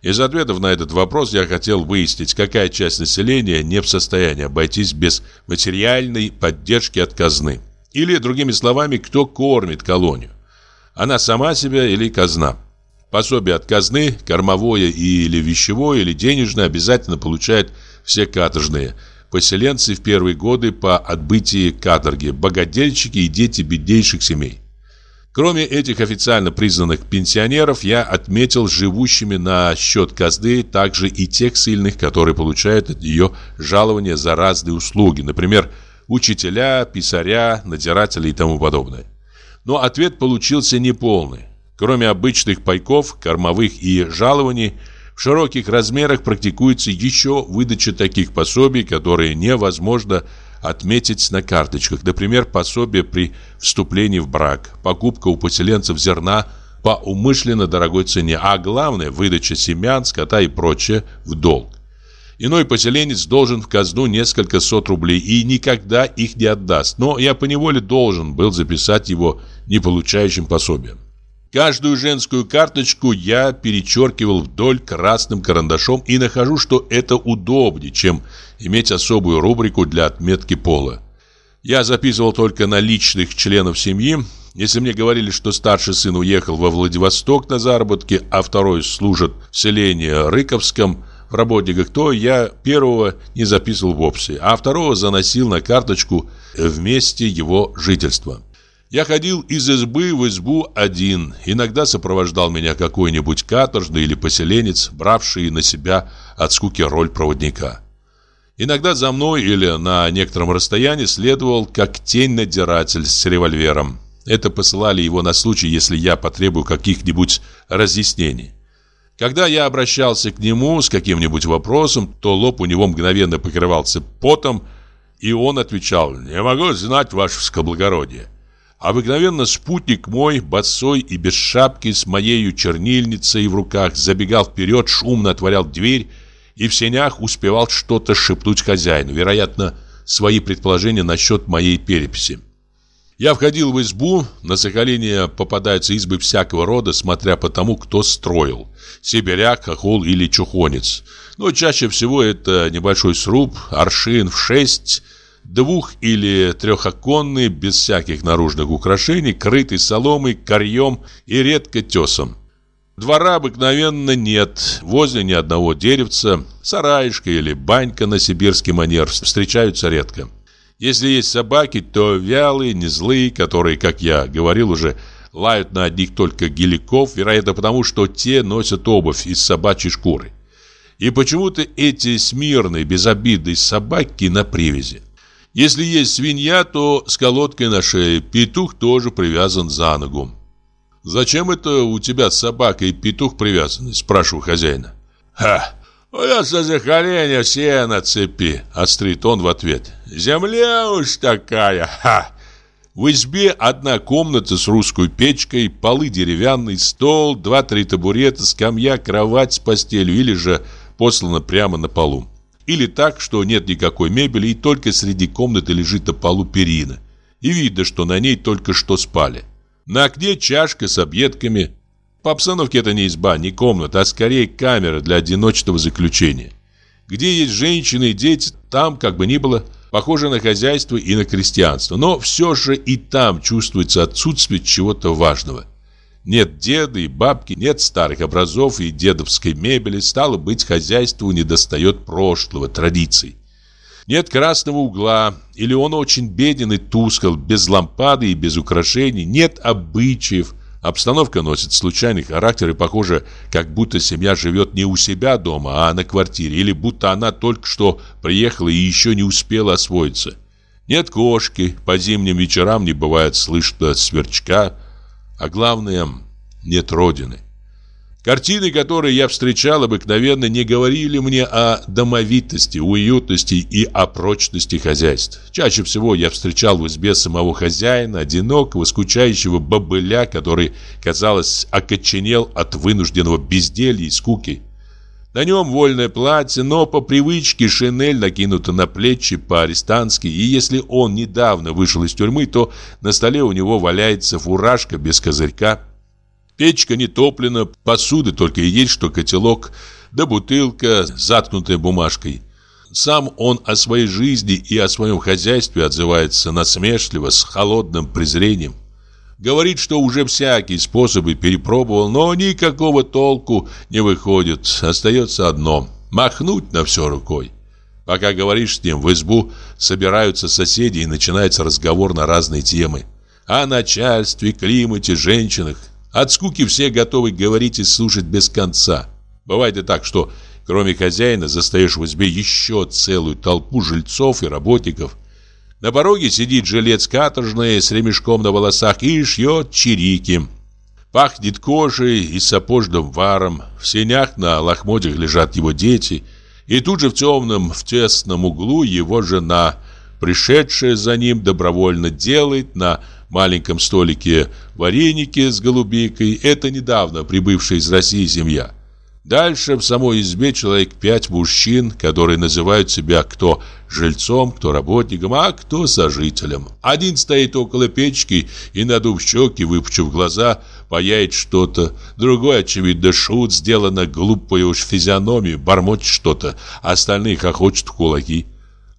Из ответов на этот вопрос я хотел выяснить, какая часть населения не в состоянии обойтись без материальной поддержки от казны. Или, другими словами, кто кормит колонию. Она сама себя или казна? Пособие от казны, кормовое или вещевое, или денежное обязательно получают все каторжные. Поселенцы в первые годы по отбытии каторги, богадельщики и дети беднейших семей. Кроме этих официально признанных пенсионеров, я отметил живущими на счет казны также и тех сильных, которые получают от нее жалования за разные услуги, например, учителя, писаря, надзиратели и тому подобное. Но ответ получился неполный. Кроме обычных пайков, кормовых и жалований, в широких размерах практикуется еще выдача таких пособий, которые невозможно отметить на карточках. Например, пособие при вступлении в брак, покупка у поселенцев зерна по умышленно дорогой цене, а главное – выдача семян, скота и прочее в долг. Иной поселенец должен в казну несколько сот рублей и никогда их не отдаст, но я поневоле должен был записать его не получающим пособием. Каждую женскую карточку я перечеркивал вдоль красным карандашом и нахожу, что это удобнее, чем иметь особую рубрику для отметки пола. Я записывал только наличных членов семьи. Если мне говорили, что старший сын уехал во Владивосток на заработки, а второй служит в селении Рыковском в работниках, то я первого не записывал вовсе, а второго заносил на карточку вместе его жительства. Я ходил из избы в избу один. Иногда сопровождал меня какой-нибудь каторжный или поселенец, бравший на себя от скуки роль проводника. Иногда за мной или на некотором расстоянии следовал как тень-надзиратель с револьвером. Это посылали его на случай, если я потребую каких-нибудь разъяснений. Когда я обращался к нему с каким-нибудь вопросом, то лоб у него мгновенно покрывался потом, и он отвечал «Не могу знать, ваше скоблагородие». Обыкновенно спутник мой, босой и без шапки, с моею чернильницей в руках, забегал вперед, шумно отворял дверь и в сенях успевал что-то шепнуть хозяину, вероятно, свои предположения насчет моей переписи. Я входил в избу, на Сахалине попадаются избы всякого рода, смотря по тому, кто строил. Сибиряк, хохол или чухонец. Но чаще всего это небольшой сруб, аршин в шесть – Двух- или трехоконный, без всяких наружных украшений, крытый соломой, корьем и редко тесом. Двора обыкновенно нет, возле ни одного деревца, сараишка или банька на сибирский манер встречаются редко. Если есть собаки, то вялые, не злые, которые, как я говорил уже, лают на одних только геликов, вероятно потому, что те носят обувь из собачьей шкуры. И почему-то эти смирные, безобидные собаки на привязи. Если есть свинья, то с колодкой на шее. Петух тоже привязан за ногу. «Зачем это у тебя собака и петух привязаны?» – спрашиваю хозяина. «Ха! У нас за захоление все на цепи!» – острит он в ответ. «Земля уж такая! Ха!» В избе одна комната с русской печкой, полы деревянный, стол, два-три табурета, скамья, кровать с постелью или же послана прямо на полу. Или так, что нет никакой мебели и только среди комнаты лежит на полу перина. И видно, что на ней только что спали. На окне чашка с объедками. По обстановке это не изба, не комната, а скорее камера для одиночного заключения. Где есть женщины и дети, там, как бы ни было, похоже на хозяйство и на крестьянство. Но все же и там чувствуется отсутствие чего-то важного – нет деда и бабки, нет старых образов и дедовской мебели, стало быть, хозяйству недостает прошлого, традиций. Нет красного угла, или он очень беден и тускл, без лампады и без украшений, нет обычаев, Обстановка носит случайный характер и похоже, как будто семья живет не у себя дома, а на квартире, или будто она только что приехала и еще не успела освоиться. Нет кошки, по зимним вечерам не бывает слышно сверчка, а главное, нет родины. Картины, которые я встречал, обыкновенно не говорили мне о домовитости, уютности и о прочности хозяйств. Чаще всего я встречал в избе самого хозяина, одинокого, скучающего бобыля, который, казалось, окоченел от вынужденного безделья и скуки. На нем вольное платье, но по привычке шинель накинута на плечи по-арестански, и если он недавно вышел из тюрьмы, то на столе у него валяется фуражка без козырька, Печка не топлена, посуды только и есть, что котелок, да бутылка, заткнутая бумажкой. Сам он о своей жизни и о своем хозяйстве отзывается насмешливо, с холодным презрением. Говорит, что уже всякие способы перепробовал, но никакого толку не выходит. Остается одно – махнуть на все рукой. Пока говоришь с ним, в избу собираются соседи и начинается разговор на разные темы. О начальстве, климате, женщинах. От скуки все готовы говорить и слушать без конца. Бывает и так, что кроме хозяина застаешь в избе еще целую толпу жильцов и работников. На пороге сидит жилец каторжный с ремешком на волосах и шьет чирики. Пахнет кожей и сапожным варом. В сенях на лохмотьях лежат его дети. И тут же в темном, в тесном углу его жена, пришедшая за ним, добровольно делает на маленьком столике вареники с голубикой. Это недавно прибывшая из России семья. Дальше в самой избе человек пять мужчин, которые называют себя кто жильцом, кто работником, а кто сожителем. Один стоит около печки и, надув щеки, выпучив глаза, паяет что-то. Другой, очевидно, шут, сделано глупой уж физиономию, бормочет что-то, остальные хохочут в кулаки.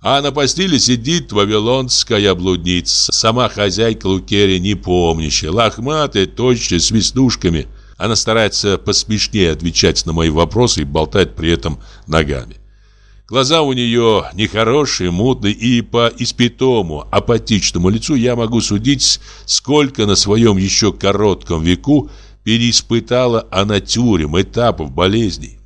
А на постели сидит вавилонская блудница, сама хозяйка Лукерия непомнящая, лохматая, точная, с веснушками. Она старается посмешнее отвечать на мои вопросы и болтает при этом ногами. Глаза у нее нехорошие, мутные, и по испитому, апатичному лицу я могу судить, сколько на своем еще коротком веку переиспытала она тюрем, этапов, болезней.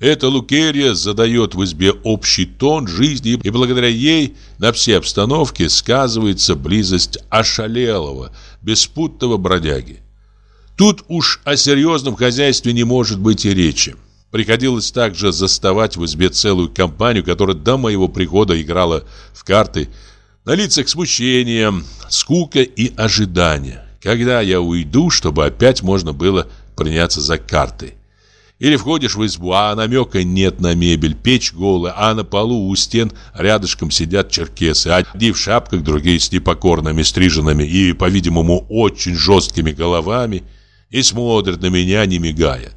Эта Лукерия задает в избе общий тон жизни, и благодаря ей на все обстановки сказывается близость ошалелого, беспутного бродяги. Тут уж о серьезном хозяйстве не может быть и речи. Приходилось также заставать в избе целую компанию, которая до моего прихода играла в карты. На лицах смущение, скука и ожидание. Когда я уйду, чтобы опять можно было приняться за карты. Или входишь в избу, а намека нет на мебель, печь голая, а на полу у стен рядышком сидят черкесы, одни в шапках, другие с непокорными стриженными и, по-видимому, очень жесткими головами, и смотрят на меня, не мигая.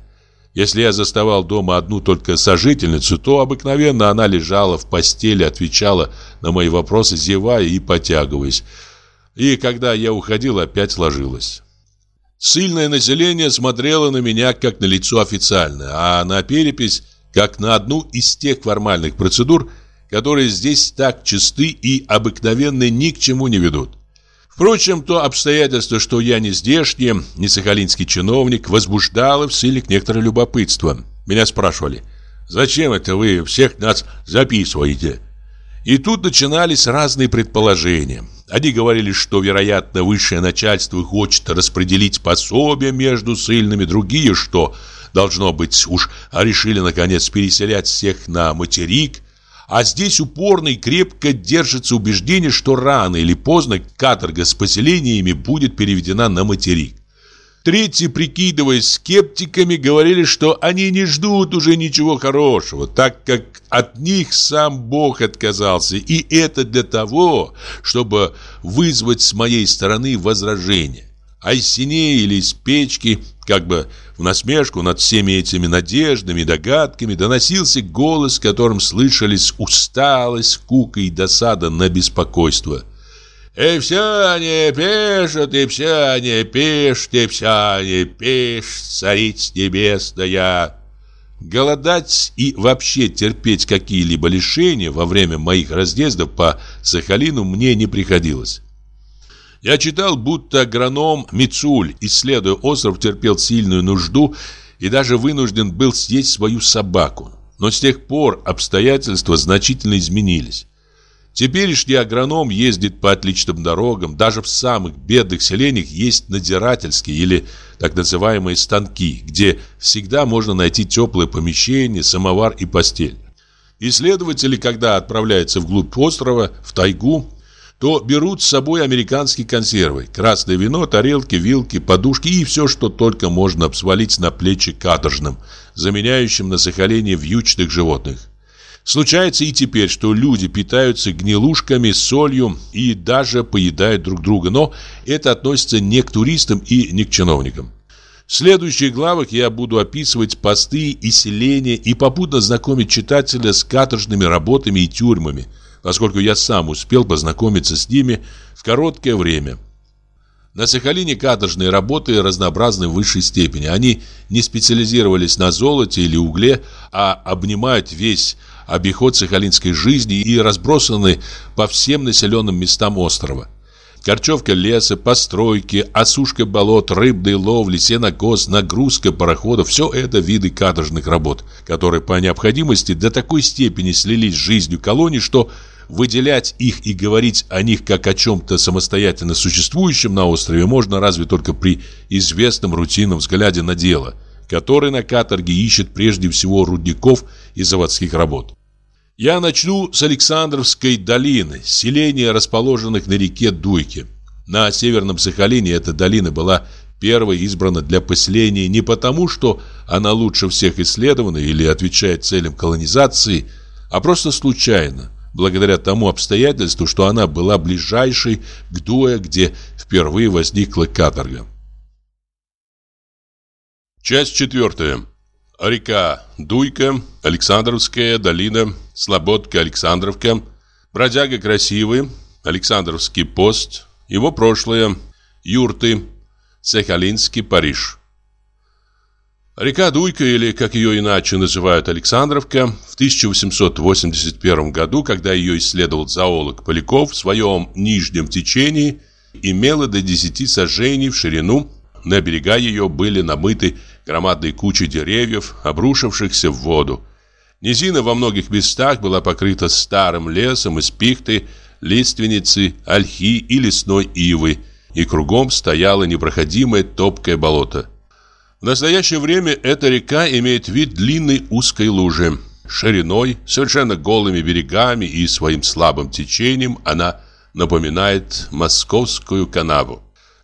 Если я заставал дома одну только сожительницу, то обыкновенно она лежала в постели, отвечала на мои вопросы, зевая и потягиваясь. И когда я уходил, опять ложилась. Сильное население смотрело на меня как на лицо официальное, а на перепись как на одну из тех формальных процедур, которые здесь так чисты и обыкновенно ни к чему не ведут. Впрочем, то обстоятельство, что я не здешний, не сахалинский чиновник, возбуждало в силе некоторое любопытство. Меня спрашивали, зачем это вы всех нас записываете? И тут начинались разные предположения. Они говорили, что, вероятно, высшее начальство хочет распределить пособия между сильными, другие, что, должно быть, уж решили, наконец, переселять всех на материк, а здесь упорно и крепко держится убеждение, что рано или поздно каторга с поселениями будет переведена на материк. Третьи, прикидываясь скептиками, говорили, что они не ждут уже ничего хорошего, так как от них сам Бог отказался, и это для того, чтобы вызвать с моей стороны возражение. А из синей или из печки, как бы в насмешку над всеми этими надеждами и догадками, доносился голос, которым слышались усталость, скука и досада на беспокойство – и все они пишут, и все они пишут, и все они пишут, царица небесная. Голодать и вообще терпеть какие-либо лишения во время моих разъездов по Сахалину мне не приходилось. Я читал, будто агроном Мицуль, исследуя остров, терпел сильную нужду и даже вынужден был съесть свою собаку. Но с тех пор обстоятельства значительно изменились. Теперешний агроном ездит по отличным дорогам, даже в самых бедных селениях есть надзирательские или так называемые станки, где всегда можно найти теплое помещение, самовар и постель. Исследователи, когда отправляются вглубь острова, в тайгу, то берут с собой американские консервы, красное вино, тарелки, вилки, подушки и все, что только можно обсвалить на плечи каторжным, заменяющим на сахаление вьючных животных. Случается и теперь, что люди питаются гнилушками, солью и даже поедают друг друга, но это относится не к туристам и не к чиновникам. В следующих главах я буду описывать посты и селения и попутно знакомить читателя с каторжными работами и тюрьмами – поскольку я сам успел познакомиться с ними в короткое время. На Сахалине каторжные работы разнообразны в высшей степени. Они не специализировались на золоте или угле, а обнимают весь обиход сахалинской жизни и разбросаны по всем населенным местам острова. Корчевка леса, постройки, осушка болот, рыбные ловли, сенокос, нагрузка пароходов – все это виды каторжных работ, которые по необходимости до такой степени слились с жизнью колонии, что Выделять их и говорить о них как о чем-то самостоятельно существующем на острове можно разве только при известном рутинном взгляде на дело, который на каторге ищет прежде всего рудников и заводских работ. Я начну с Александровской долины, селения, расположенных на реке Дуйке. На Северном Сахалине эта долина была первой избрана для поселения не потому, что она лучше всех исследована или отвечает целям колонизации, а просто случайно – благодаря тому обстоятельству, что она была ближайшей к Дуэ, где впервые возникла каторга. Часть четвертая. Река Дуйка, Александровская долина, Слободка Александровка, Бродяга Красивый, Александровский пост, его прошлое, юрты, Сахалинский Париж. Река Дуйка, или как ее иначе называют Александровка, в 1881 году, когда ее исследовал зоолог Поляков в своем нижнем течении, имела до 10 сажений в ширину. На берега ее были намыты громадные кучи деревьев, обрушившихся в воду. Низина во многих местах была покрыта старым лесом из пихты, лиственницы, ольхи и лесной ивы, и кругом стояло непроходимое топкое болото. В настоящее время эта река имеет вид длинной узкой лужи. Шириной, совершенно голыми берегами и своим слабым течением она напоминает московскую канаву.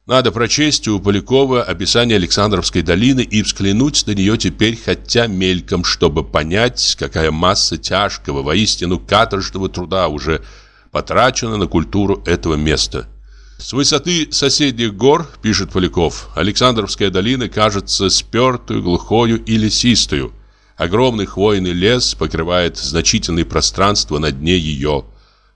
Надо прочесть у Полякова описание Александровской долины и взглянуть на нее теперь хотя мельком, чтобы понять, какая масса тяжкого, воистину каторжного труда уже потрачена на культуру этого места. С высоты соседних гор, пишет Поляков, Александровская долина кажется спертую, глухою и лесистую. Огромный хвойный лес покрывает значительное пространство на дне ее.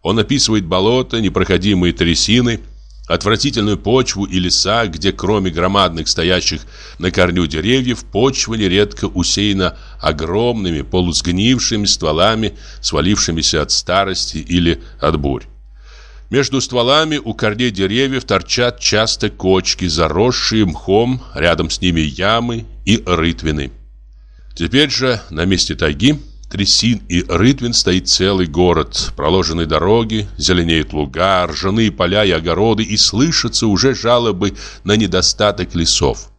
Он описывает болота, непроходимые трясины, отвратительную почву и леса, где кроме громадных стоящих на корню деревьев, почва нередко усеяна огромными полусгнившими стволами, свалившимися от старости или от бурь. Между стволами у корней деревьев торчат часто кочки, заросшие мхом, рядом с ними ямы и рытвины. Теперь же на месте тайги, трясин и рытвин стоит целый город, проложенные дороги, зеленеют луга, ржаные поля и огороды, и слышатся уже жалобы на недостаток лесов.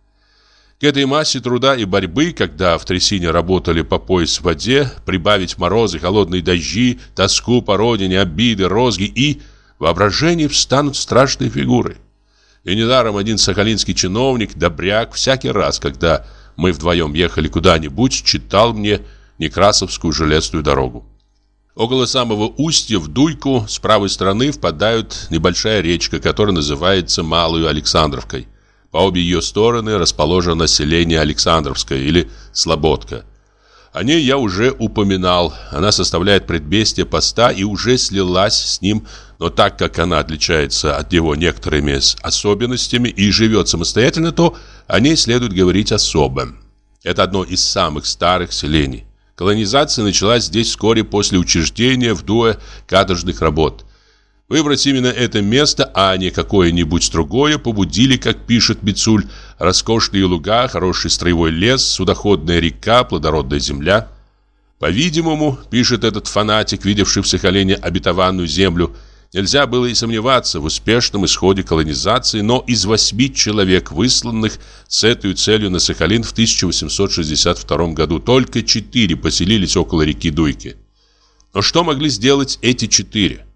К этой массе труда и борьбы, когда в трясине работали по пояс в воде, прибавить морозы, холодные дожди, тоску по родине, обиды, розги и воображении встанут страшные фигуры. И недаром один сахалинский чиновник, добряк, всякий раз, когда мы вдвоем ехали куда-нибудь, читал мне Некрасовскую железную дорогу. Около самого устья в Дуйку с правой стороны впадает небольшая речка, которая называется Малую Александровкой. По обе ее стороны расположено селение Александровское или Слободка. О ней я уже упоминал. Она составляет предместье поста и уже слилась с ним но так как она отличается от него некоторыми особенностями и живет самостоятельно, то о ней следует говорить особо. Это одно из самых старых селений. Колонизация началась здесь вскоре после учреждения в Дуэ каторжных работ. Выбрать именно это место, а не какое-нибудь другое, побудили, как пишет Мицуль, роскошные луга, хороший строевой лес, судоходная река, плодородная земля. По-видимому, пишет этот фанатик, видевший в Сахалине обетованную землю, нельзя было и сомневаться в успешном исходе колонизации, но из восьми человек, высланных с этой целью на Сахалин в 1862 году, только четыре поселились около реки Дуйки. Но что могли сделать эти четыре?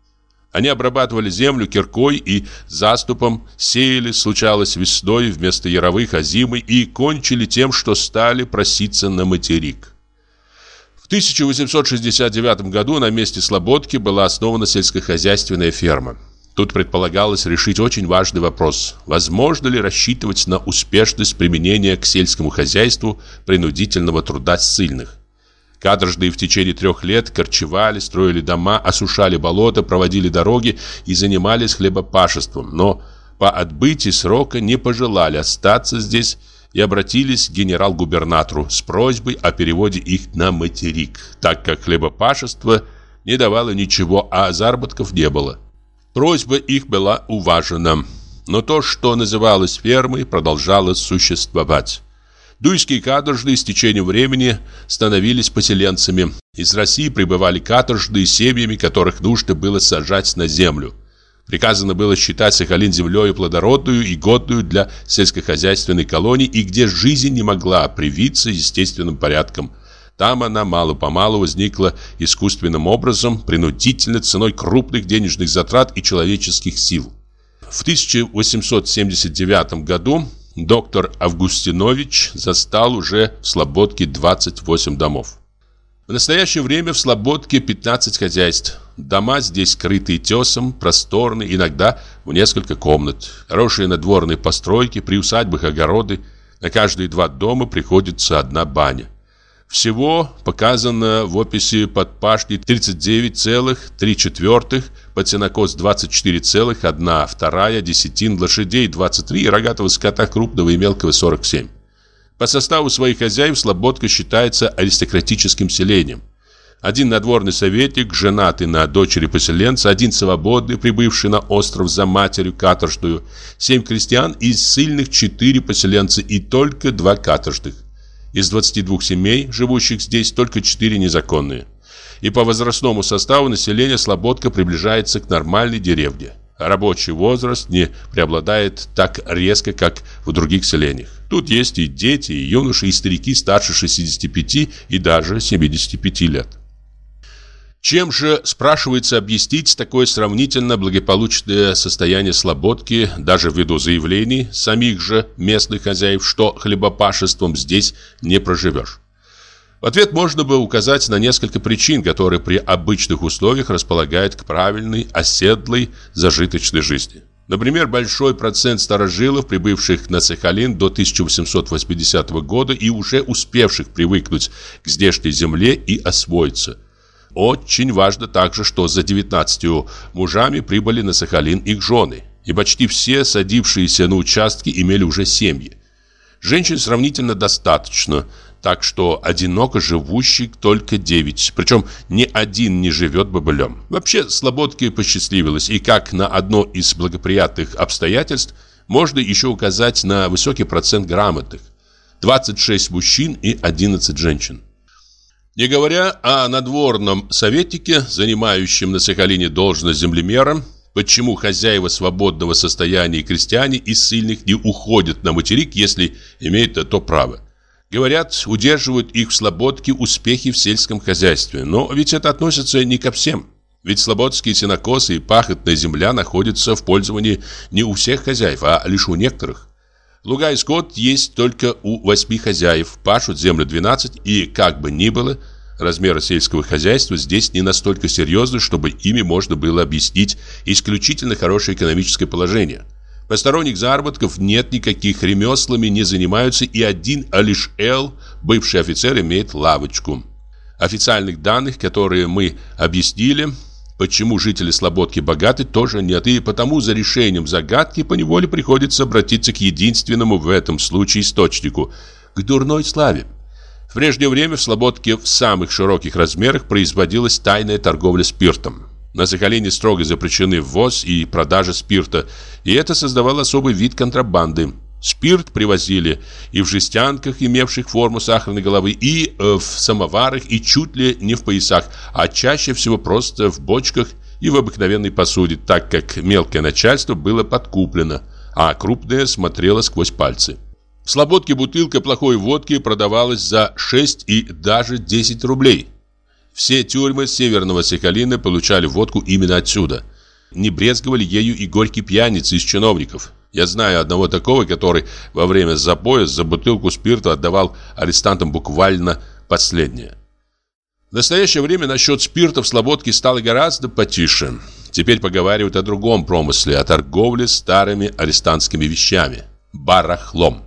Они обрабатывали землю киркой и заступом, сеяли, случалось весной вместо яровых озимы и кончили тем, что стали проситься на материк. В 1869 году на месте Слободки была основана сельскохозяйственная ферма. Тут предполагалось решить очень важный вопрос. Возможно ли рассчитывать на успешность применения к сельскому хозяйству принудительного труда ссыльных? Каторжные в течение трех лет корчевали, строили дома, осушали болота, проводили дороги и занимались хлебопашеством, но по отбытии срока не пожелали остаться здесь и обратились к генерал-губернатору с просьбой о переводе их на материк, так как хлебопашество не давало ничего, а заработков не было. Просьба их была уважена, но то, что называлось фермой, продолжало существовать. Дуйские каторжные с течением времени становились поселенцами. Из России прибывали каторжные семьями, которых нужно было сажать на землю. Приказано было считать Сахалин землей плодородную и годную для сельскохозяйственной колонии, и где жизнь не могла привиться естественным порядком. Там она мало-помалу возникла искусственным образом, принудительно ценой крупных денежных затрат и человеческих сил. В 1879 году доктор Августинович застал уже в Слободке 28 домов. В настоящее время в Слободке 15 хозяйств. Дома здесь скрытые тесом, просторные, иногда в несколько комнат. Хорошие надворные постройки, при усадьбах огороды. На каждые два дома приходится одна баня. Всего показано в описи под пашней 39,3 четвертых, под сенокос 24,1 вторая, десятин лошадей 23 и рогатого скота крупного и мелкого 47. По составу своих хозяев Слободка считается аристократическим селением. Один надворный советник, женатый на дочери поселенца, один свободный, прибывший на остров за матерью каторжную, семь крестьян, из сильных четыре поселенца и только два каторжных. Из 22 семей, живущих здесь, только 4 незаконные. И по возрастному составу населения Слободка приближается к нормальной деревне. Рабочий возраст не преобладает так резко, как в других селениях. Тут есть и дети, и юноши, и старики старше 65 и даже 75 лет. Чем же, спрашивается, объяснить такое сравнительно благополучное состояние Слободки, даже ввиду заявлений самих же местных хозяев, что хлебопашеством здесь не проживешь? В ответ можно бы указать на несколько причин, которые при обычных условиях располагают к правильной, оседлой, зажиточной жизни. Например, большой процент старожилов, прибывших на Сахалин до 1880 года и уже успевших привыкнуть к здешней земле и освоиться – очень важно также, что за 19 мужами прибыли на Сахалин их жены, и почти все садившиеся на участки имели уже семьи. Женщин сравнительно достаточно, так что одиноко живущих только 9, причем ни один не живет бобылем. Вообще, Слободке посчастливилось, и как на одно из благоприятных обстоятельств можно еще указать на высокий процент грамотных. 26 мужчин и 11 женщин. Не говоря о надворном советнике, занимающем на Сахалине должность землемера, почему хозяева свободного состояния и крестьяне из сильных не уходят на материк, если имеют это право. Говорят, удерживают их в слободке успехи в сельском хозяйстве, но ведь это относится не ко всем. Ведь слободские сенокосы и пахотная земля находятся в пользовании не у всех хозяев, а лишь у некоторых. Луга и скот есть только у восьми хозяев, пашут землю 12, и, как бы ни было, размеры сельского хозяйства здесь не настолько серьезны, чтобы ими можно было объяснить исключительно хорошее экономическое положение. Посторонних заработков нет никаких, ремеслами не занимаются, и один, а лишь Эл, бывший офицер, имеет лавочку. Официальных данных, которые мы объяснили, Почему жители Слободки богаты, тоже нет, и потому за решением загадки поневоле приходится обратиться к единственному в этом случае источнику – к дурной славе. В прежнее время в Слободке в самых широких размерах производилась тайная торговля спиртом. На Сахалине строго запрещены ввоз и продажа спирта, и это создавало особый вид контрабанды. Спирт привозили и в жестянках, имевших форму сахарной головы, и э, в самоварах, и чуть ли не в поясах, а чаще всего просто в бочках и в обыкновенной посуде, так как мелкое начальство было подкуплено, а крупное смотрело сквозь пальцы. В Слободке бутылка плохой водки продавалась за 6 и даже 10 рублей. Все тюрьмы Северного Сахалина получали водку именно отсюда. Не брезговали ею и горькие пьяницы из чиновников. Я знаю одного такого, который во время запоя за бутылку спирта отдавал арестантам буквально последнее. В настоящее время насчет спирта в Слободке стало гораздо потише. Теперь поговаривают о другом промысле, о торговле старыми арестантскими вещами – барахлом.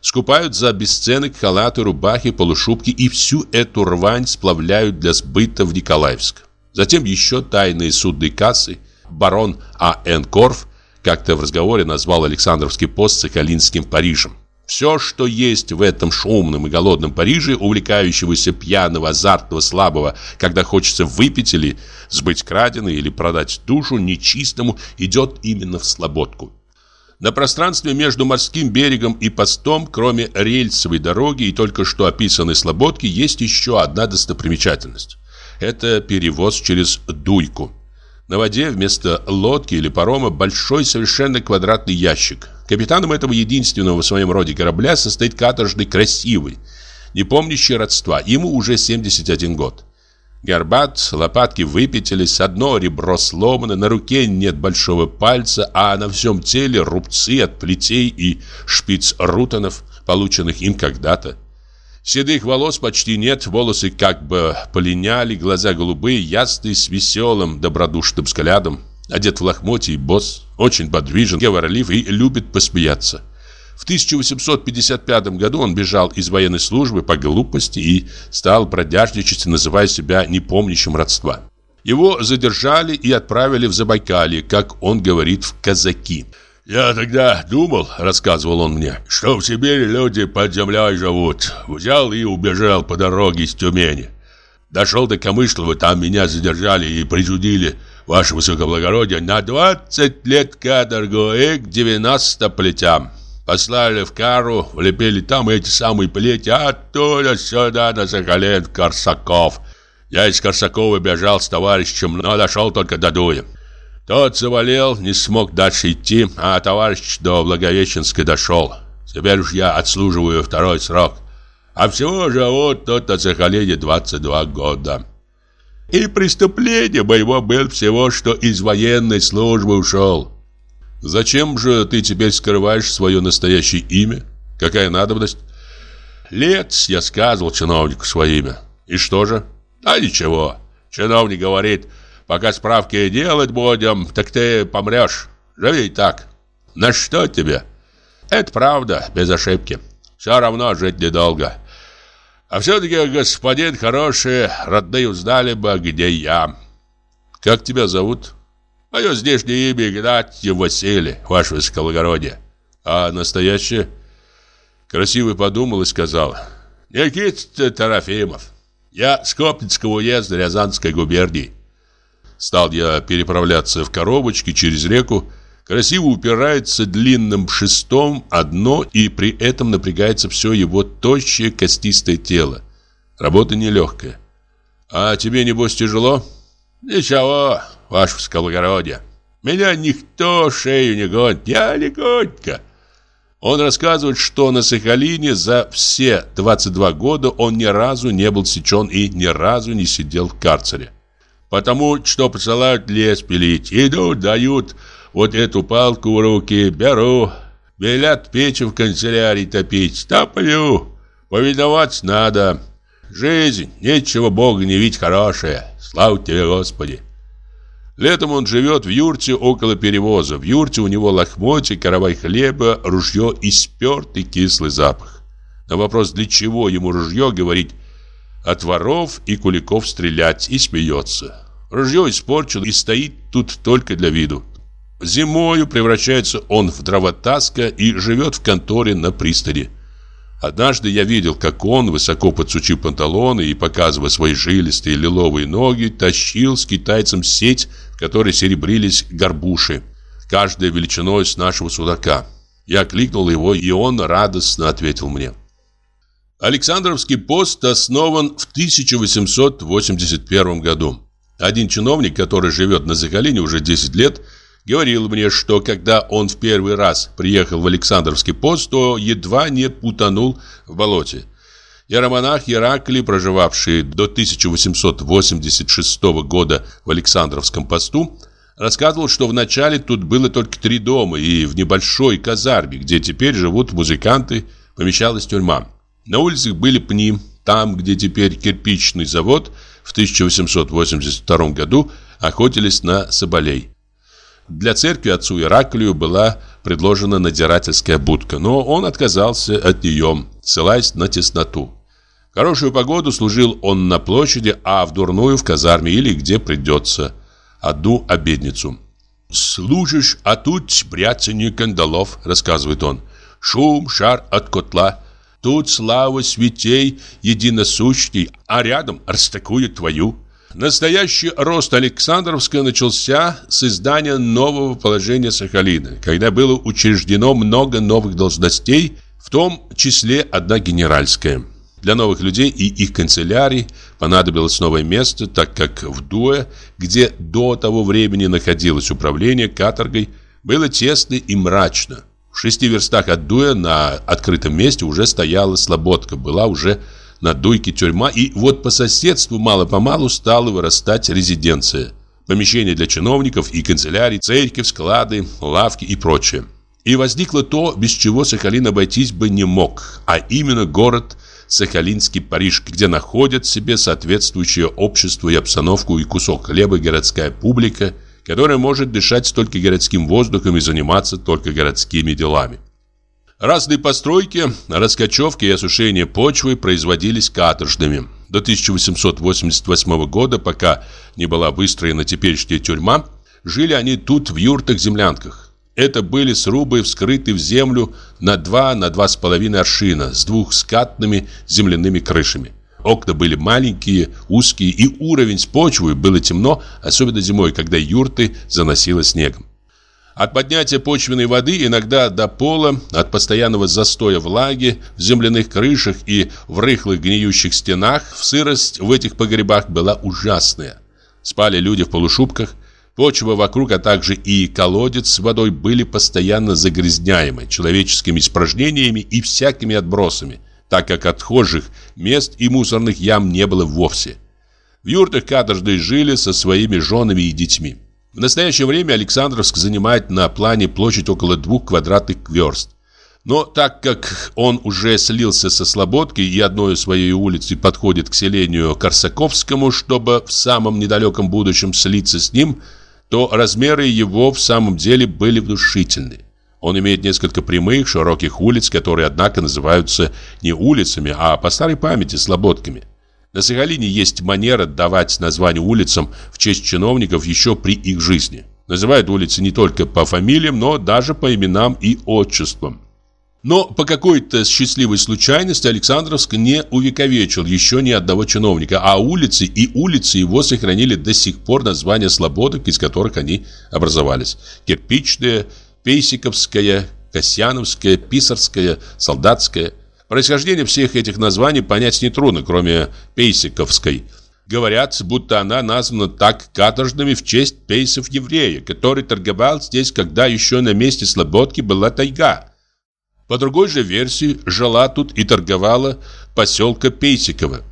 Скупают за бесценок халаты, рубахи, полушубки и всю эту рвань сплавляют для сбыта в Николаевск. Затем еще тайные судные кассы. Барон А.Н. Корф как-то в разговоре назвал Александровский пост Сахалинским Парижем. Все, что есть в этом шумном и голодном Париже, увлекающегося пьяного, азартного, слабого, когда хочется выпить или сбыть краденое, или продать душу нечистому, идет именно в слободку. На пространстве между морским берегом и постом, кроме рельсовой дороги и только что описанной слободки, есть еще одна достопримечательность. Это перевоз через Дуйку. На воде вместо лодки или парома большой совершенно квадратный ящик. Капитаном этого единственного в своем роде корабля состоит каторжный красивый, не помнящий родства. Ему уже 71 год. Горбат, лопатки выпятились, одно ребро сломано, на руке нет большого пальца, а на всем теле рубцы от плетей и шпиц рутонов, полученных им когда-то. Седых волос почти нет, волосы как бы полиняли, глаза голубые, ясные, с веселым, добродушным взглядом. Одет в лохмотье и босс, очень подвижен, говорлив и любит посмеяться. В 1855 году он бежал из военной службы по глупости и стал бродяжничать, называя себя непомнящим родства. Его задержали и отправили в Забайкалье, как он говорит, в казаки. «Я тогда думал, — рассказывал он мне, — что в Сибири люди под землей живут. Взял и убежал по дороге из Тюмени. Дошел до Камышлова, там меня задержали и присудили, ваше высокоблагородие, на 20 лет каторгу и к 90 плетям. Послали в Кару, влепили там эти самые плети, а оттуда сюда на Сахалин, Корсаков. Я из Корсакова бежал с товарищем, но дошел только до Дуя. Тот заболел, не смог дальше идти, а товарищ до Благовещенской дошел. Теперь уж я отслуживаю второй срок. А всего живут тут на Сахалине 22 года. И преступление моего было всего, что из военной службы ушел. Зачем же ты теперь скрываешь свое настоящее имя? Какая надобность? Лет я сказывал чиновнику свое имя. И что же? А ничего. Чиновник говорит, пока справки делать будем, так ты помрешь. Живи так. На что тебе? Это правда, без ошибки. Все равно жить недолго. А все-таки, господин хороший, родные узнали бы, где я. Как тебя зовут? Мое здешнее имя Игнатьев Василий, ваше высокоблагородие. А настоящее? Красивый подумал и сказал. Никита Тарафимов. Я с Копницкого уезда Рязанской губернии. Стал я переправляться в коробочке через реку. Красиво упирается длинным шестом одно, и при этом напрягается все его тощее костистое тело. Работа нелегкая. А тебе, небось, тяжело? Ничего, ваше высокоблагородие. Меня никто шею не гонит, я легонько. Он рассказывает, что на Сахалине за все 22 года он ни разу не был сечен и ни разу не сидел в карцере. Потому что посылают лес пилить. Идут, дают вот эту палку в руки, беру. Велят печь в канцелярии топить. Топлю. Повиноваться надо. Жизнь, нечего Бога не видеть хорошая. Слава тебе, Господи. Летом он живет в юрте около перевоза. В юрте у него лохмотья, каравай хлеба, ружье и спертый кислый запах. На вопрос, для чего ему ружье, говорит, от воров и куликов стрелять, и смеется. Ружье испорчено и стоит тут только для виду. Зимою превращается он в дровотаска и живет в конторе на пристани. Однажды я видел, как он, высоко подсучив панталоны и показывая свои жилистые лиловые ноги, тащил с китайцем сеть которой серебрились горбуши, каждая величиной с нашего судака. Я кликнул его, и он радостно ответил мне. Александровский пост основан в 1881 году. Один чиновник, который живет на Сахалине уже 10 лет, говорил мне, что когда он в первый раз приехал в Александровский пост, то едва не утонул в болоте. Яромонах Яраклий, проживавший до 1886 года в Александровском посту, рассказывал, что вначале тут было только три дома, и в небольшой казарме, где теперь живут музыканты, помещалась тюрьма. На улицах были пни, там, где теперь кирпичный завод, в 1882 году охотились на соболей. Для церкви отцу Ираклию была предложена надзирательская будка, но он отказался от нее, ссылаясь на тесноту. Хорошую погоду служил он на площади, а в дурную в казарме или где придется. Одну обедницу. «Служишь, а тут бряцанье кандалов», — рассказывает он. «Шум, шар от котла. Тут слава святей единосущий, а рядом растакует твою». Настоящий рост Александровска начался с издания нового положения Сахалина, когда было учреждено много новых должностей, в том числе одна генеральская. Для новых людей и их канцелярий понадобилось новое место, так как в Дуэ, где до того времени находилось управление каторгой, было тесно и мрачно. В шести верстах от Дуэ на открытом месте уже стояла слободка, была уже на дуйке тюрьма, и вот по соседству мало-помалу стала вырастать резиденция. Помещения для чиновников и канцелярий, церковь, склады, лавки и прочее. И возникло то, без чего Сахалин обойтись бы не мог, а именно город Сахалинский Париж, где находят себе соответствующее общество и обстановку и кусок хлеба городская публика, которая может дышать только городским воздухом и заниматься только городскими делами. Разные постройки, раскачевки и осушение почвы производились каторжными. До 1888 года, пока не была выстроена теперешняя тюрьма, жили они тут в юртах-землянках. Это были срубы, вскрытые в землю на 2 на 2,5 аршина с двухскатными земляными крышами. Окна были маленькие, узкие, и уровень с почвой было темно, особенно зимой, когда юрты заносило снегом. От поднятия почвенной воды иногда до пола, от постоянного застоя влаги в земляных крышах и в рыхлых гниющих стенах, в сырость в этих погребах была ужасная. Спали люди в полушубках, почва вокруг, а также и колодец с водой были постоянно загрязняемы человеческими испражнениями и всякими отбросами, так как отхожих мест и мусорных ям не было вовсе. В юртах каторжные жили со своими женами и детьми. В настоящее время Александровск занимает на плане площадь около двух квадратных верст. Но так как он уже слился со Слободкой и одной своей улицей подходит к селению Корсаковскому, чтобы в самом недалеком будущем слиться с ним, то размеры его в самом деле были внушительны. Он имеет несколько прямых, широких улиц, которые, однако, называются не улицами, а по старой памяти слободками. На Сахалине есть манера давать название улицам в честь чиновников еще при их жизни. Называют улицы не только по фамилиям, но даже по именам и отчествам. Но по какой-то счастливой случайности Александровск не увековечил еще ни одного чиновника, а улицы и улицы его сохранили до сих пор названия слободок, из которых они образовались. Кирпичная, Пейсиковская, Касьяновская, Писарская, Солдатская – Происхождение всех этих названий понять нетрудно, кроме Пейсиковской. Говорят, будто она названа так каторжными в честь пейсов-еврея, который торговал здесь, когда еще на месте Слободки была тайга. По другой же версии, жила тут и торговала поселка Пейсиково.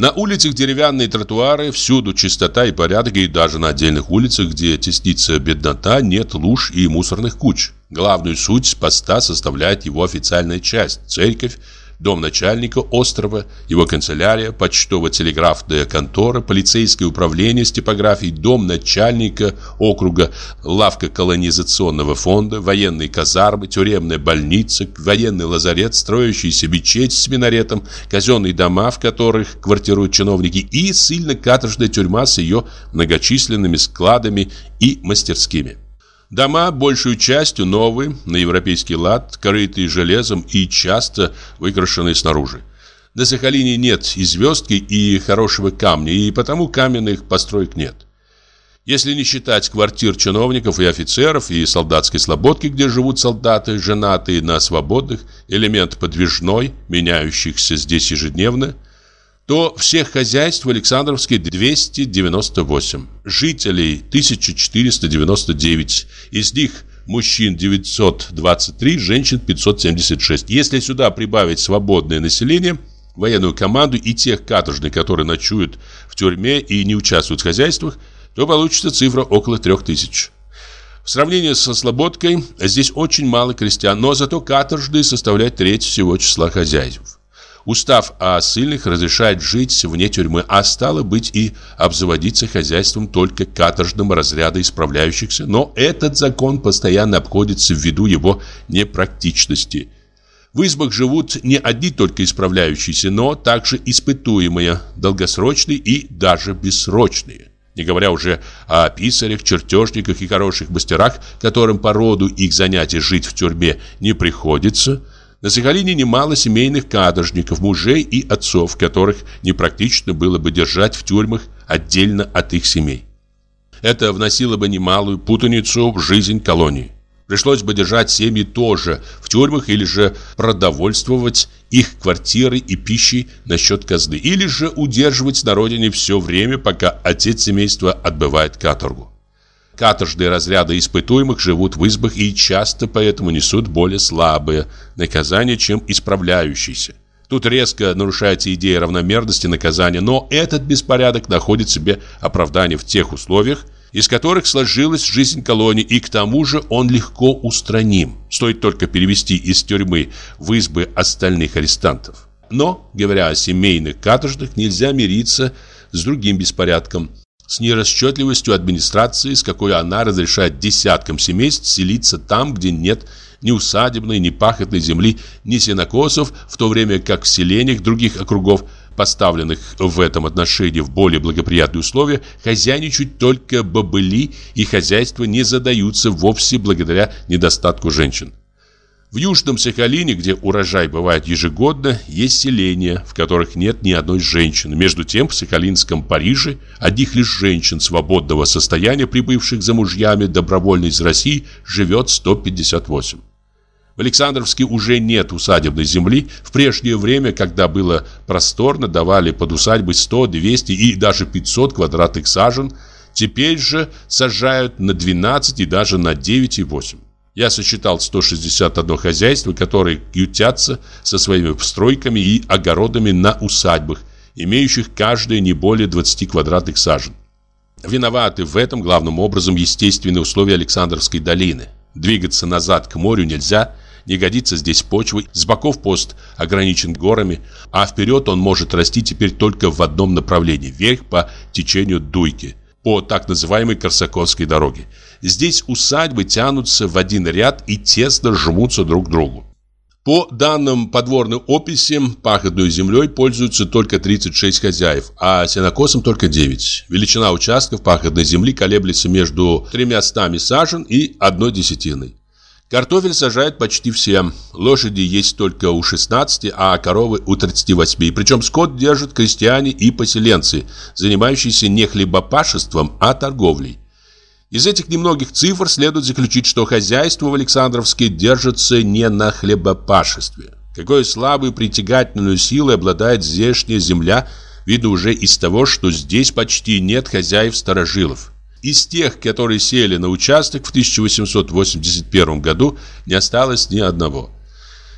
На улицах деревянные тротуары, всюду чистота и порядок, и даже на отдельных улицах, где теснится беднота, нет луж и мусорных куч. Главную суть поста составляет его официальная часть – церковь, дом начальника острова, его канцелярия, почтово-телеграфная контора, полицейское управление с типографией, дом начальника округа, лавка колонизационного фонда, военные казармы, тюремная больница, военный лазарет, строящийся мечеть с минаретом, казенные дома, в которых квартируют чиновники, и сильно-каторжная тюрьма с ее многочисленными складами и мастерскими. Дома большую частью новые, на европейский лад, крытые железом и часто выкрашенные снаружи. На Сахалине нет и звездки, и хорошего камня, и потому каменных построек нет. Если не считать квартир чиновников и офицеров и солдатской слободки, где живут солдаты, женатые на свободных, элемент подвижной, меняющихся здесь ежедневно, то всех хозяйств в Александровске 298, жителей 1499, из них мужчин 923, женщин 576. Если сюда прибавить свободное население, военную команду и тех каторжных, которые ночуют в тюрьме и не участвуют в хозяйствах, то получится цифра около трех тысяч. В сравнении со Слободкой, здесь очень мало крестьян, но зато каторжные составляют треть всего числа хозяев. Устав о ссыльных разрешает жить вне тюрьмы, а стало быть и обзаводиться хозяйством только каторжным разряда исправляющихся, но этот закон постоянно обходится ввиду его непрактичности. В избах живут не одни только исправляющиеся, но также испытуемые, долгосрочные и даже бессрочные не говоря уже о писарях, чертежниках и хороших мастерах, которым по роду их занятий жить в тюрьме не приходится. На Сахалине немало семейных каторжников, мужей и отцов, которых непрактично было бы держать в тюрьмах отдельно от их семей. Это вносило бы немалую путаницу в жизнь колонии. Пришлось бы держать семьи тоже в тюрьмах или же продовольствовать их квартиры и пищей на счет казны. Или же удерживать на родине все время, пока отец семейства отбывает каторгу. Каторжные разряды испытуемых живут в избах и часто поэтому несут более слабые наказания, чем исправляющиеся. Тут резко нарушается идея равномерности наказания, но этот беспорядок находит себе оправдание в тех условиях, из которых сложилась жизнь колонии, и к тому же он легко устраним. Стоит только перевести из тюрьмы в избы остальных арестантов. Но, говоря о семейных каторжных, нельзя мириться с другим беспорядком, с нерасчетливостью администрации, с какой она разрешает десяткам семейств селиться там, где нет ни усадебной, ни пахотной земли, ни сенокосов, в то время как в селениях других округов – поставленных в этом отношении в более благоприятные условия, хозяйничают только бобыли, и хозяйства не задаются вовсе благодаря недостатку женщин. В Южном Сахалине, где урожай бывает ежегодно, есть селения, в которых нет ни одной женщины. Между тем, в Сахалинском Париже одних лишь женщин свободного состояния, прибывших за мужьями добровольно из России, живет 158. В Александровске уже нет усадебной земли. В прежнее время, когда было просторно, давали под усадьбы 100, 200 и даже 500 квадратных сажен. Теперь же сажают на 12 и даже на 9 и 8. Я сосчитал 161 хозяйство, которые ютятся со своими постройками и огородами на усадьбах, имеющих каждое не более 20 квадратных сажен. Виноваты в этом главным образом естественные условия Александровской долины. Двигаться назад к морю нельзя – не годится здесь почвы, с боков пост ограничен горами, а вперед он может расти теперь только в одном направлении, вверх по течению Дуйки, по так называемой Корсаковской дороге. Здесь усадьбы тянутся в один ряд и тесно жмутся друг к другу. По данным подворной описи, пахотной землей пользуются только 36 хозяев, а сенокосом только 9. Величина участков пахотной земли колеблется между тремя стами сажен и одной десятиной. Картофель сажают почти все. Лошади есть только у 16, а коровы у 38. Причем скот держат крестьяне и поселенцы, занимающиеся не хлебопашеством, а торговлей. Из этих немногих цифр следует заключить, что хозяйство в Александровске держится не на хлебопашестве. Какой слабой притягательной силой обладает здешняя земля, видно уже из того, что здесь почти нет хозяев-старожилов. Из тех, которые сели на участок в 1881 году, не осталось ни одного.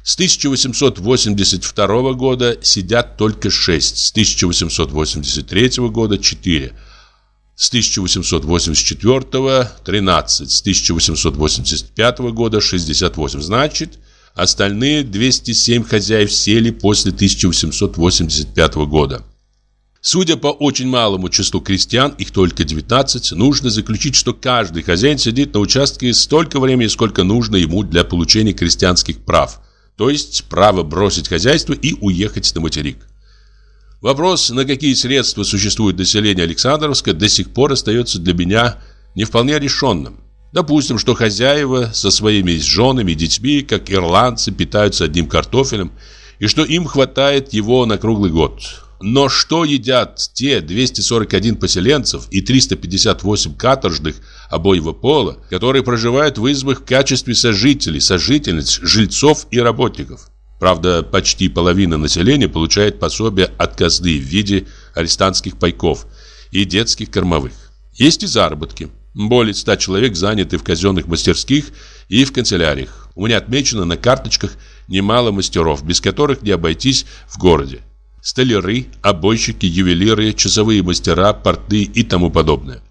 С 1882 года сидят только 6, с 1883 года 4, с 1884 13, с 1885 года 68. Значит, остальные 207 хозяев сели после 1885 года. Судя по очень малому числу крестьян, их только 19, нужно заключить, что каждый хозяин сидит на участке столько времени, сколько нужно ему для получения крестьянских прав, то есть право бросить хозяйство и уехать на материк. Вопрос, на какие средства существует население Александровска, до сих пор остается для меня не вполне решенным. Допустим, что хозяева со своими женами и детьми, как ирландцы, питаются одним картофелем, и что им хватает его на круглый год. но что едят те 241 поселенцев и 358 каторжных обоего пола, которые проживают в избах в качестве сожителей, сожительниц, жильцов и работников? Правда, почти половина населения получает пособие от казны в виде арестантских пайков и детских кормовых. Есть и заработки. Более 100 человек заняты в казенных мастерских и в канцеляриях. У меня отмечено на карточках немало мастеров, без которых не обойтись в городе. Столяры, обойщики, ювелиры, часовые мастера, порты и тому подобное.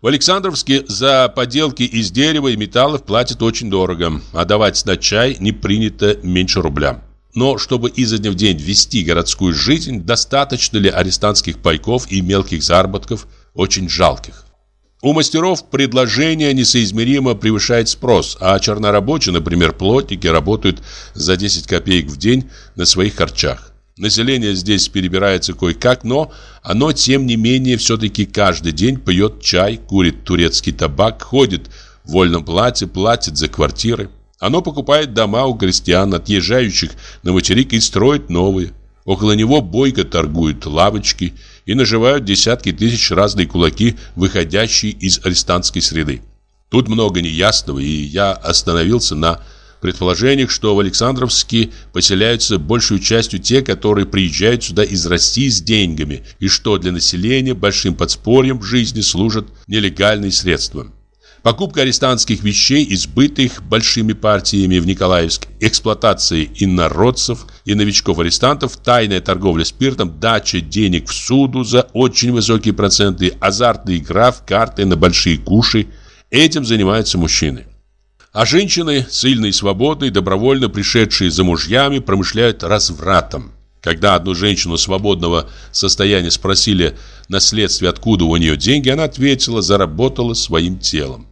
В Александровске за поделки из дерева и металлов платят очень дорого, а давать на чай не принято меньше рубля. Но чтобы изо дня в день вести городскую жизнь, достаточно ли арестантских пайков и мелких заработков, очень жалких? У мастеров предложение несоизмеримо превышает спрос, а чернорабочие, например, плотники, работают за 10 копеек в день на своих харчах. Население здесь перебирается кое-как, но оно, тем не менее, все-таки каждый день пьет чай, курит турецкий табак, ходит в вольном платье, платит за квартиры. Оно покупает дома у крестьян, отъезжающих на материк и строит новые. Около него бойко торгуют лавочки – и наживают десятки тысяч разные кулаки, выходящие из арестантской среды. Тут много неясного, и я остановился на предположениях, что в Александровске поселяются большую частью те, которые приезжают сюда из России с деньгами, и что для населения большим подспорьем в жизни служат нелегальные средства. Покупка арестантских вещей, избытых большими партиями в Николаевск, эксплуатация инородцев и новичков-арестантов, тайная торговля спиртом, дача денег в суду за очень высокие проценты, азартная игра в карты на большие куши – этим занимаются мужчины. А женщины, сильные и свободные, добровольно пришедшие за мужьями, промышляют развратом. Когда одну женщину свободного состояния спросили на следствие, откуда у нее деньги, она ответила, заработала своим телом.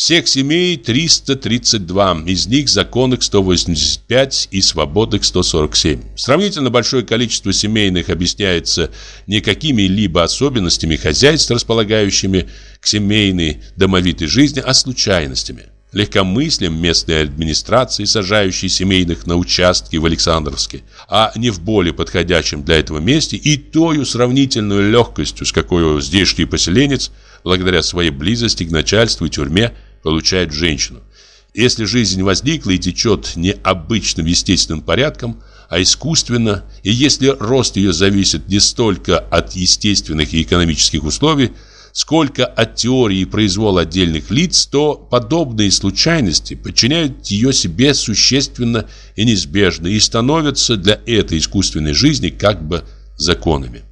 Всех семей 332, из них законных 185 и свободных 147. Сравнительно большое количество семейных объясняется не какими-либо особенностями хозяйств, располагающими к семейной домовитой жизни, а случайностями. Легкомыслием местной администрации, сажающей семейных на участки в Александровске, а не в более подходящем для этого месте, и тою сравнительную легкостью, с какой здешний поселенец, благодаря своей близости к начальству и тюрьме, получает женщину. Если жизнь возникла и течет не обычным естественным порядком, а искусственно, и если рост ее зависит не столько от естественных и экономических условий, сколько от теории и произвола отдельных лиц, то подобные случайности подчиняют ее себе существенно и неизбежно и становятся для этой искусственной жизни как бы законами.